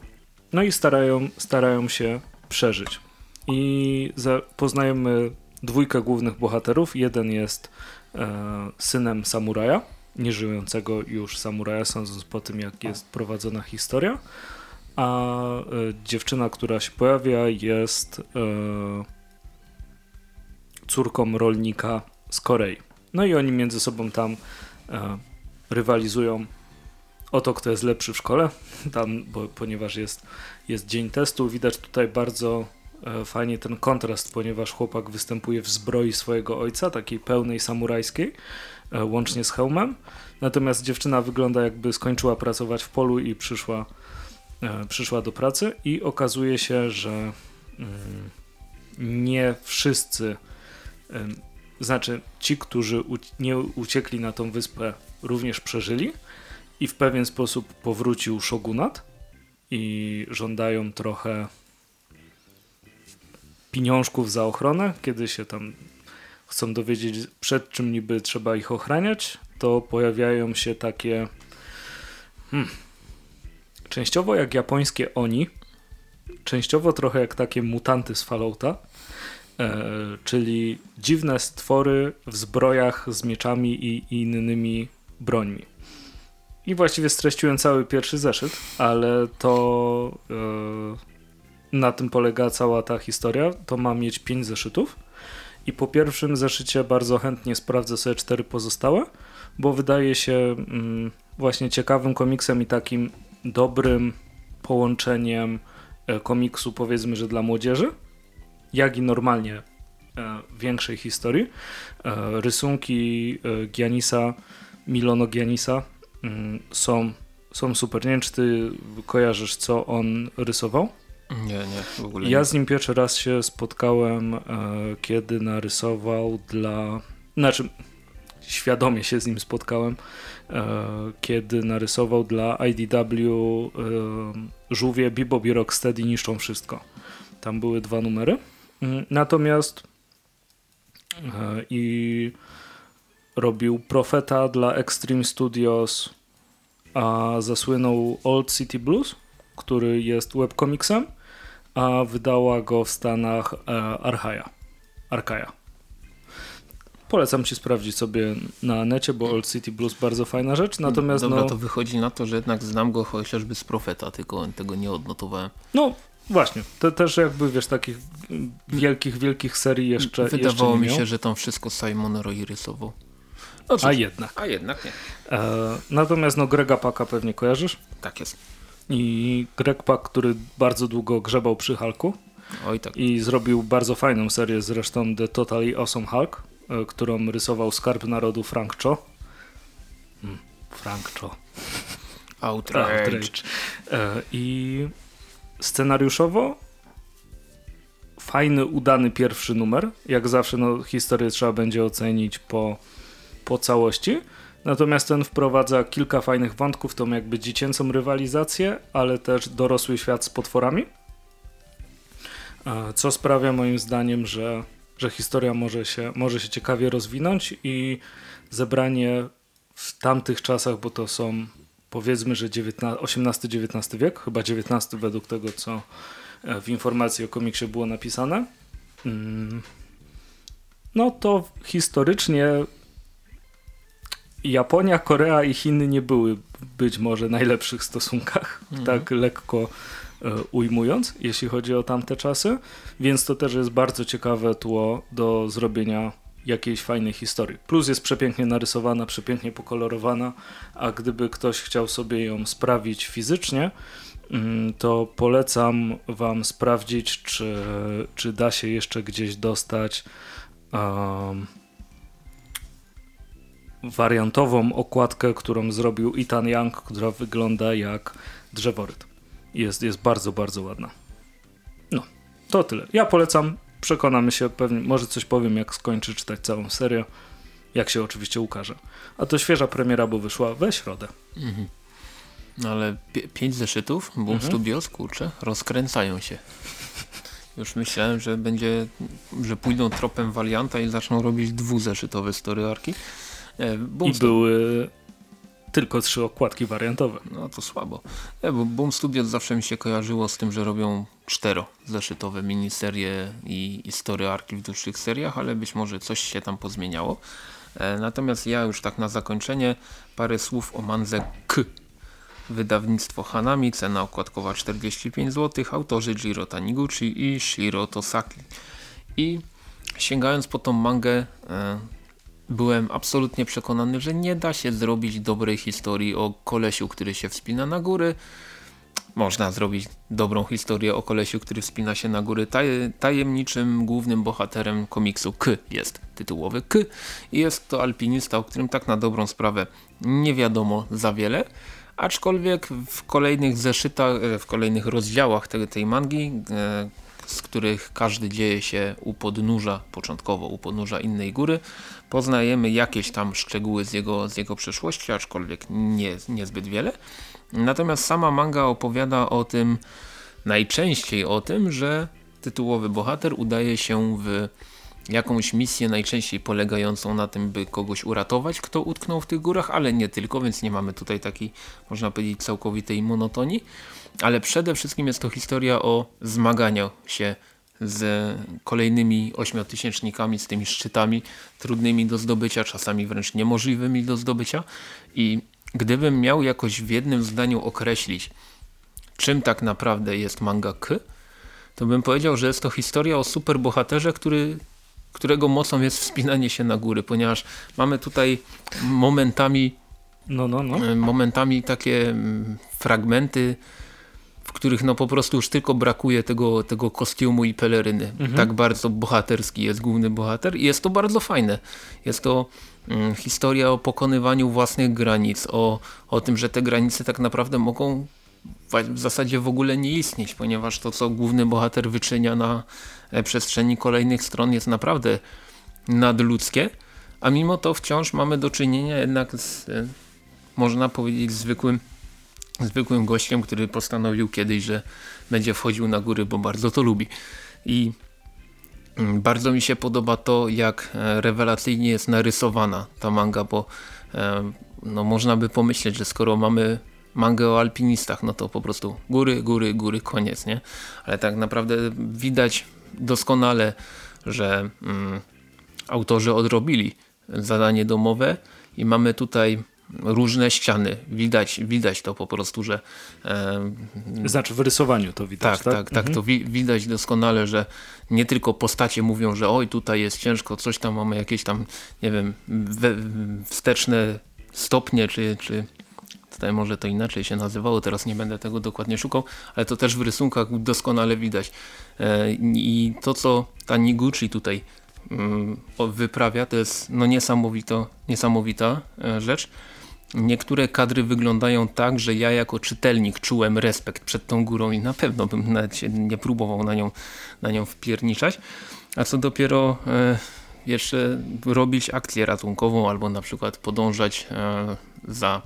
no i starają, starają się przeżyć. I za, poznajemy dwójkę głównych bohaterów. Jeden jest synem samuraja, nieżyjącego już samuraja, sądząc po tym, jak jest prowadzona historia a e, dziewczyna, która się pojawia jest e, córką rolnika z Korei. No i oni między sobą tam e, rywalizują o to, kto jest lepszy w szkole, tam, bo, ponieważ jest, jest dzień testu. Widać tutaj bardzo fajnie ten kontrast, ponieważ chłopak występuje w zbroi swojego ojca, takiej pełnej samurajskiej, łącznie z hełmem. Natomiast dziewczyna wygląda jakby skończyła pracować w polu i przyszła przyszła do pracy i okazuje się, że mm, nie wszyscy, znaczy ci, którzy nie uciekli na tą wyspę, również przeżyli i w pewien sposób powrócił szogunat i żądają trochę pieniążków za ochronę, kiedy się tam chcą dowiedzieć przed czym niby trzeba ich ochraniać, to pojawiają się takie hmm, Częściowo jak japońskie oni, częściowo trochę jak takie mutanty z Fallouta, e, czyli dziwne stwory w zbrojach z mieczami i, innymi brońmi. I właściwie streściłem cały pierwszy zeszyt, ale to e, na tym polega cała ta historia. To ma mieć pięć zeszytów i po pierwszym zeszycie bardzo chętnie sprawdzę sobie cztery pozostałe, bo wydaje się mm, właśnie ciekawym komiksem i takim dobrym połączeniem e, komiksu powiedzmy, że dla młodzieży, jak i normalnie e, większej historii. E, rysunki Gianisa, Milono Gianisa mm, są, są super. Nie wiem, czy ty kojarzysz, co on rysował? Nie, nie, w ogóle Ja nie. z nim pierwszy raz się spotkałem, kiedy narysował dla... Znaczy, świadomie się z nim spotkałem, kiedy narysował dla IDW e, Żółwie, Bebop i Rocksteady niszczą wszystko. Tam były dwa numery. Mm, Natomiast e, i robił Profeta dla Extreme Studios, a zasłynął Old City Blues, który jest webkomiksem, a wydała go w Stanach e, Archaia. Polecam ci sprawdzić sobie na necie, bo Old City Blues bardzo fajna rzecz, natomiast Dobra, no, to wychodzi na to, że jednak znam go chociażby z Profeta, tylko tego nie odnotowałem. no właśnie, to też jakby wiesz, takich wielkich, wielkich serii jeszcze Wydawało jeszcze mi się, że tam wszystko Simon Roy rysował. A cóż. jednak. A jednak nie. E, natomiast no Grega Paka pewnie kojarzysz Tak jest. i Greg Pak, który bardzo długo grzebał przy Hulku Oj tak. i zrobił bardzo fajną serię zresztą The Totally Awesome Hulk, którą rysował Skarb Narodu Frank Cho. Hmm, Frank Cho. Outrage. Outrage. E, I scenariuszowo fajny, udany pierwszy numer. Jak zawsze no, historię trzeba będzie ocenić po, po całości. Natomiast ten wprowadza kilka fajnych wątków, tą jakby dziecięcą rywalizację, ale też dorosły świat z potworami. E, Co sprawia moim zdaniem, że, że historia może się, może się ciekawie rozwinąć i zebranie w tamtych czasach, bo to są powiedzmy, że XVIII-XIX wiek, chyba XIX według tego, co e, w informacji o komiksie było napisane. Mm. No to historycznie Japonia, Korea i Chiny nie były być może najlepszych stosunkach, Mhm. tak lekko ujmując, jeśli chodzi o tamte czasy, więc to też jest bardzo ciekawe tło do zrobienia jakiejś fajnej historii. Plus jest przepięknie narysowana, przepięknie pokolorowana, a gdyby ktoś chciał sobie ją sprawić fizycznie, mm, to polecam wam sprawdzić, czy, czy da się jeszcze gdzieś dostać um, wariantową okładkę, którą zrobił Ethan Young, która wygląda jak drzeworyt. Jest, jest bardzo, bardzo ładna. No, to tyle. Ja polecam. Przekonamy się, pewnie, może coś powiem, jak skończy czytać całą serię. Jak się oczywiście ukaże. A to świeża premiera, bo wyszła we środę. Mhm. No ale pi pięć zeszytów, Boom Mhm. Studios, kurczę, rozkręcają się. Już myślałem, że będzie, że pójdą tropem Valianta i zaczną robić dwuzeszytowe story arki. E, I były tylko trzy okładki wariantowe. No to słabo. Nie, bo Boom Studios zawsze mi się kojarzyło z tym, że robią cztero zeszytowe miniserie i, i arki w dłuższych seriach, ale być może coś się tam pozmieniało. E, natomiast ja już tak na zakończenie parę słów o Manze K. Wydawnictwo Hanami, cena okładkowa 45 zł, autorzy Jiro Taniguchi i Shiro Tosaki. I sięgając po tą mangę e, byłem absolutnie przekonany, że nie da się zrobić dobrej historii o kolesiu, który się wspina na góry. Można zrobić dobrą historię o kolesiu, który wspina się na góry. Taj, tajemniczym głównym bohaterem komiksu K jest tytułowy K i jest to alpinista, o którym tak na dobrą sprawę nie wiadomo za wiele. Aczkolwiek w kolejnych zeszytach, e, w kolejnych rozdziałach tej, tej mangi, e, z których każdy dzieje się u podnóża, początkowo u podnóża innej góry, poznajemy jakieś tam szczegóły z jego, z jego przeszłości, aczkolwiek nie, niezbyt wiele. Natomiast sama manga opowiada o tym, najczęściej o tym, że tytułowy bohater udaje się w jakąś misję najczęściej polegającą na tym, by kogoś uratować, kto utknął w tych górach, ale nie tylko, więc nie mamy tutaj takiej, można powiedzieć, całkowitej monotonii. Ale przede wszystkim jest to historia o zmaganiu się z kolejnymi ośmiotysięcznikami, z tymi szczytami trudnymi do zdobycia, czasami wręcz niemożliwymi do zdobycia. I gdybym miał jakoś w jednym zdaniu określić, czym tak naprawdę jest manga K, to bym powiedział, że jest to historia o superbohaterze, który którego mocą jest wspinanie się na góry, ponieważ mamy tutaj momentami no, no, no. momentami takie mm, fragmenty w których no po prostu już tylko brakuje tego, tego kostiumu i peleryny. Mhm. Tak bardzo bohaterski jest główny bohater i jest to bardzo fajne. Jest to mm, historia o pokonywaniu własnych granic, o, o tym, że te granice tak naprawdę mogą w zasadzie w ogóle nie istnieć, ponieważ to, co główny bohater wyczynia na e, przestrzeni kolejnych stron jest naprawdę nadludzkie, a mimo to wciąż mamy do czynienia jednak z, e, można powiedzieć, zwykłym zwykłym gościem, który postanowił kiedyś, że będzie wchodził na góry, bo bardzo to lubi. I mm, bardzo mi się podoba to, jak e, rewelacyjnie jest narysowana ta manga, bo e, no, można by pomyśleć, że skoro mamy mangę o alpinistach, no to po prostu góry, góry, góry, koniec, nie? Ale tak naprawdę widać doskonale, że mm, autorzy odrobili zadanie domowe i mamy tutaj różne ściany. Widać, widać to po prostu, że... E, znaczy w rysowaniu to widać, tak? Tak, tak, tak mhm. to wi widać doskonale, że nie tylko postacie mówią, że oj, tutaj jest ciężko, coś tam mamy jakieś tam, nie wiem, wsteczne stopnie, czy, czy tutaj może to inaczej się nazywało, teraz nie będę tego dokładnie szukał, ale to też w rysunkach doskonale widać. E, I to, co ta Niguchi tutaj mm, wyprawia, to jest no niesamowito, niesamowita e, rzecz. Niektóre kadry wyglądają tak, że ja jako czytelnik czułem respekt przed tą górą i na pewno bym nawet się nie próbował na nią, na nią wpierniczać. A co dopiero e, jeszcze robić akcję ratunkową albo na przykład podążać za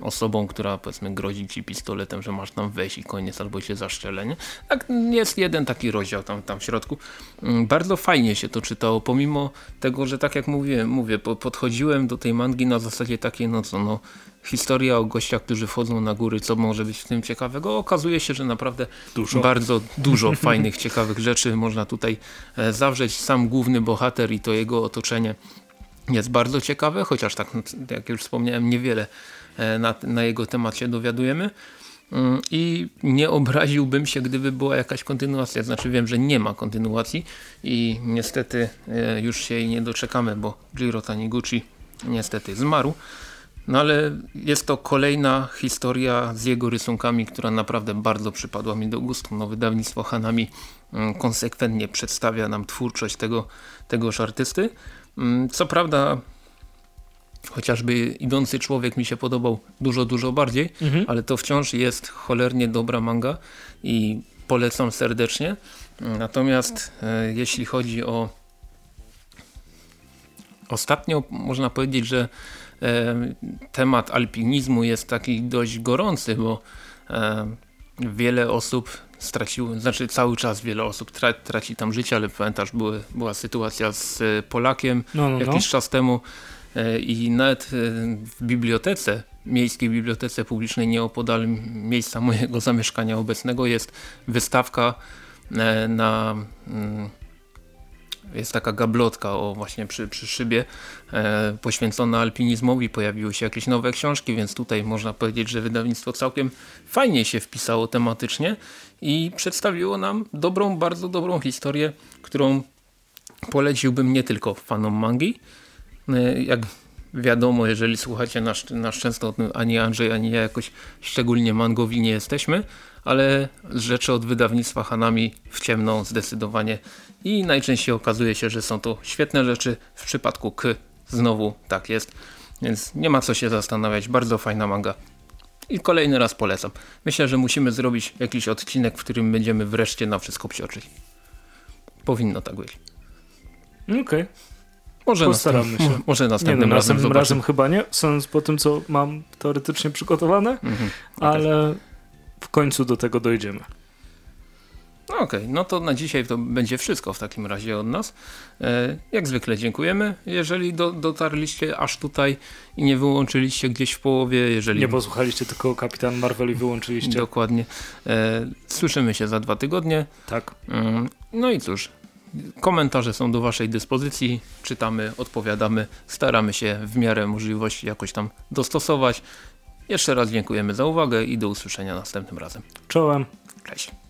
osobą, która powiedzmy grozi ci pistoletem, że masz tam wejść i koniec albo się zaszczelenie. Tak, jest jeden taki rozdział tam, tam w środku. Mm, bardzo fajnie się to czytało, pomimo tego, że tak jak mówiłem, mówię, podchodziłem do tej mangi na zasadzie takiej, no co, no historia o gościach, którzy wchodzą na góry, co może być w tym ciekawego. Okazuje się, że naprawdę dużo. bardzo dużo fajnych, ciekawych rzeczy można tutaj e, zawrzeć. Sam główny bohater i to jego otoczenie jest bardzo ciekawe, chociaż tak jak już wspomniałem niewiele na, na jego temat się dowiadujemy. Mm, I nie obraziłbym się, gdyby była jakaś kontynuacja. Znaczy wiem, że nie ma kontynuacji i niestety e, już się jej nie doczekamy, bo Jiro Taniguchi niestety zmarł. No ale jest to kolejna historia z jego rysunkami, która naprawdę bardzo przypadła mi do gustu. No, wydawnictwo Hanami mm, konsekwentnie przedstawia nam twórczość tego, tegoż artysty. Mm, co prawda chociażby idący człowiek mi się podobał dużo, dużo bardziej, mhm. ale to wciąż jest cholernie dobra manga i polecam serdecznie. Natomiast e, jeśli chodzi o ostatnio można powiedzieć, że e, temat alpinizmu jest taki dość gorący, bo e, wiele osób straciło, znaczy cały czas wiele osób tra traci tam życie, ale pamiętasz, były, była sytuacja z Polakiem no, no, jakiś no. czas temu, E, i nawet e, w bibliotece, miejskiej bibliotece publicznej nieopodal miejsca mojego zamieszkania obecnego jest wystawka e, na mm, jest taka gablotka o właśnie przy, przy szybie e, poświęcona alpinizmowi, pojawiły się jakieś nowe książki, więc tutaj można powiedzieć, że wydawnictwo całkiem fajnie się wpisało tematycznie i przedstawiło nam dobrą, bardzo dobrą historię, którą poleciłbym nie tylko fanom mangi, E, jak wiadomo, jeżeli słuchacie nasz, nasz często, ani Andrzej, ani ja jakoś szczególnie mangowi nie jesteśmy, ale rzeczy od wydawnictwa Hanami w ciemną zdecydowanie i najczęściej okazuje się, że są to świetne rzeczy. W przypadku K znowu tak jest, więc nie ma co się zastanawiać. Bardzo fajna manga. I kolejny raz polecam. Myślę, że musimy zrobić jakiś odcinek, w którym będziemy wreszcie na wszystko psioczyć. Powinno tak być. Okej. Okay. Może Postaramy się. Może następnym nie, razem Następnym razem chyba nie, sądząc po tym, co mam teoretycznie przygotowane, mhm, ale w końcu do tego dojdziemy. No okej, okay, no to na dzisiaj to będzie wszystko w takim razie od nas. E, jak zwykle dziękujemy. Jeżeli do, dotarliście aż tutaj i nie wyłączyliście gdzieś w połowie, jeżeli... Nie posłuchaliście tylko Kapitan Marvel i wyłączyliście. Dokładnie. E, słyszymy się za dwa tygodnie. Tak. Mm, no i cóż, Komentarze są do Waszej dyspozycji, czytamy, odpowiadamy, staramy się w miarę możliwości jakoś tam dostosować. Jeszcze raz dziękujemy za uwagę i do usłyszenia następnym razem. Czołem. Cześć.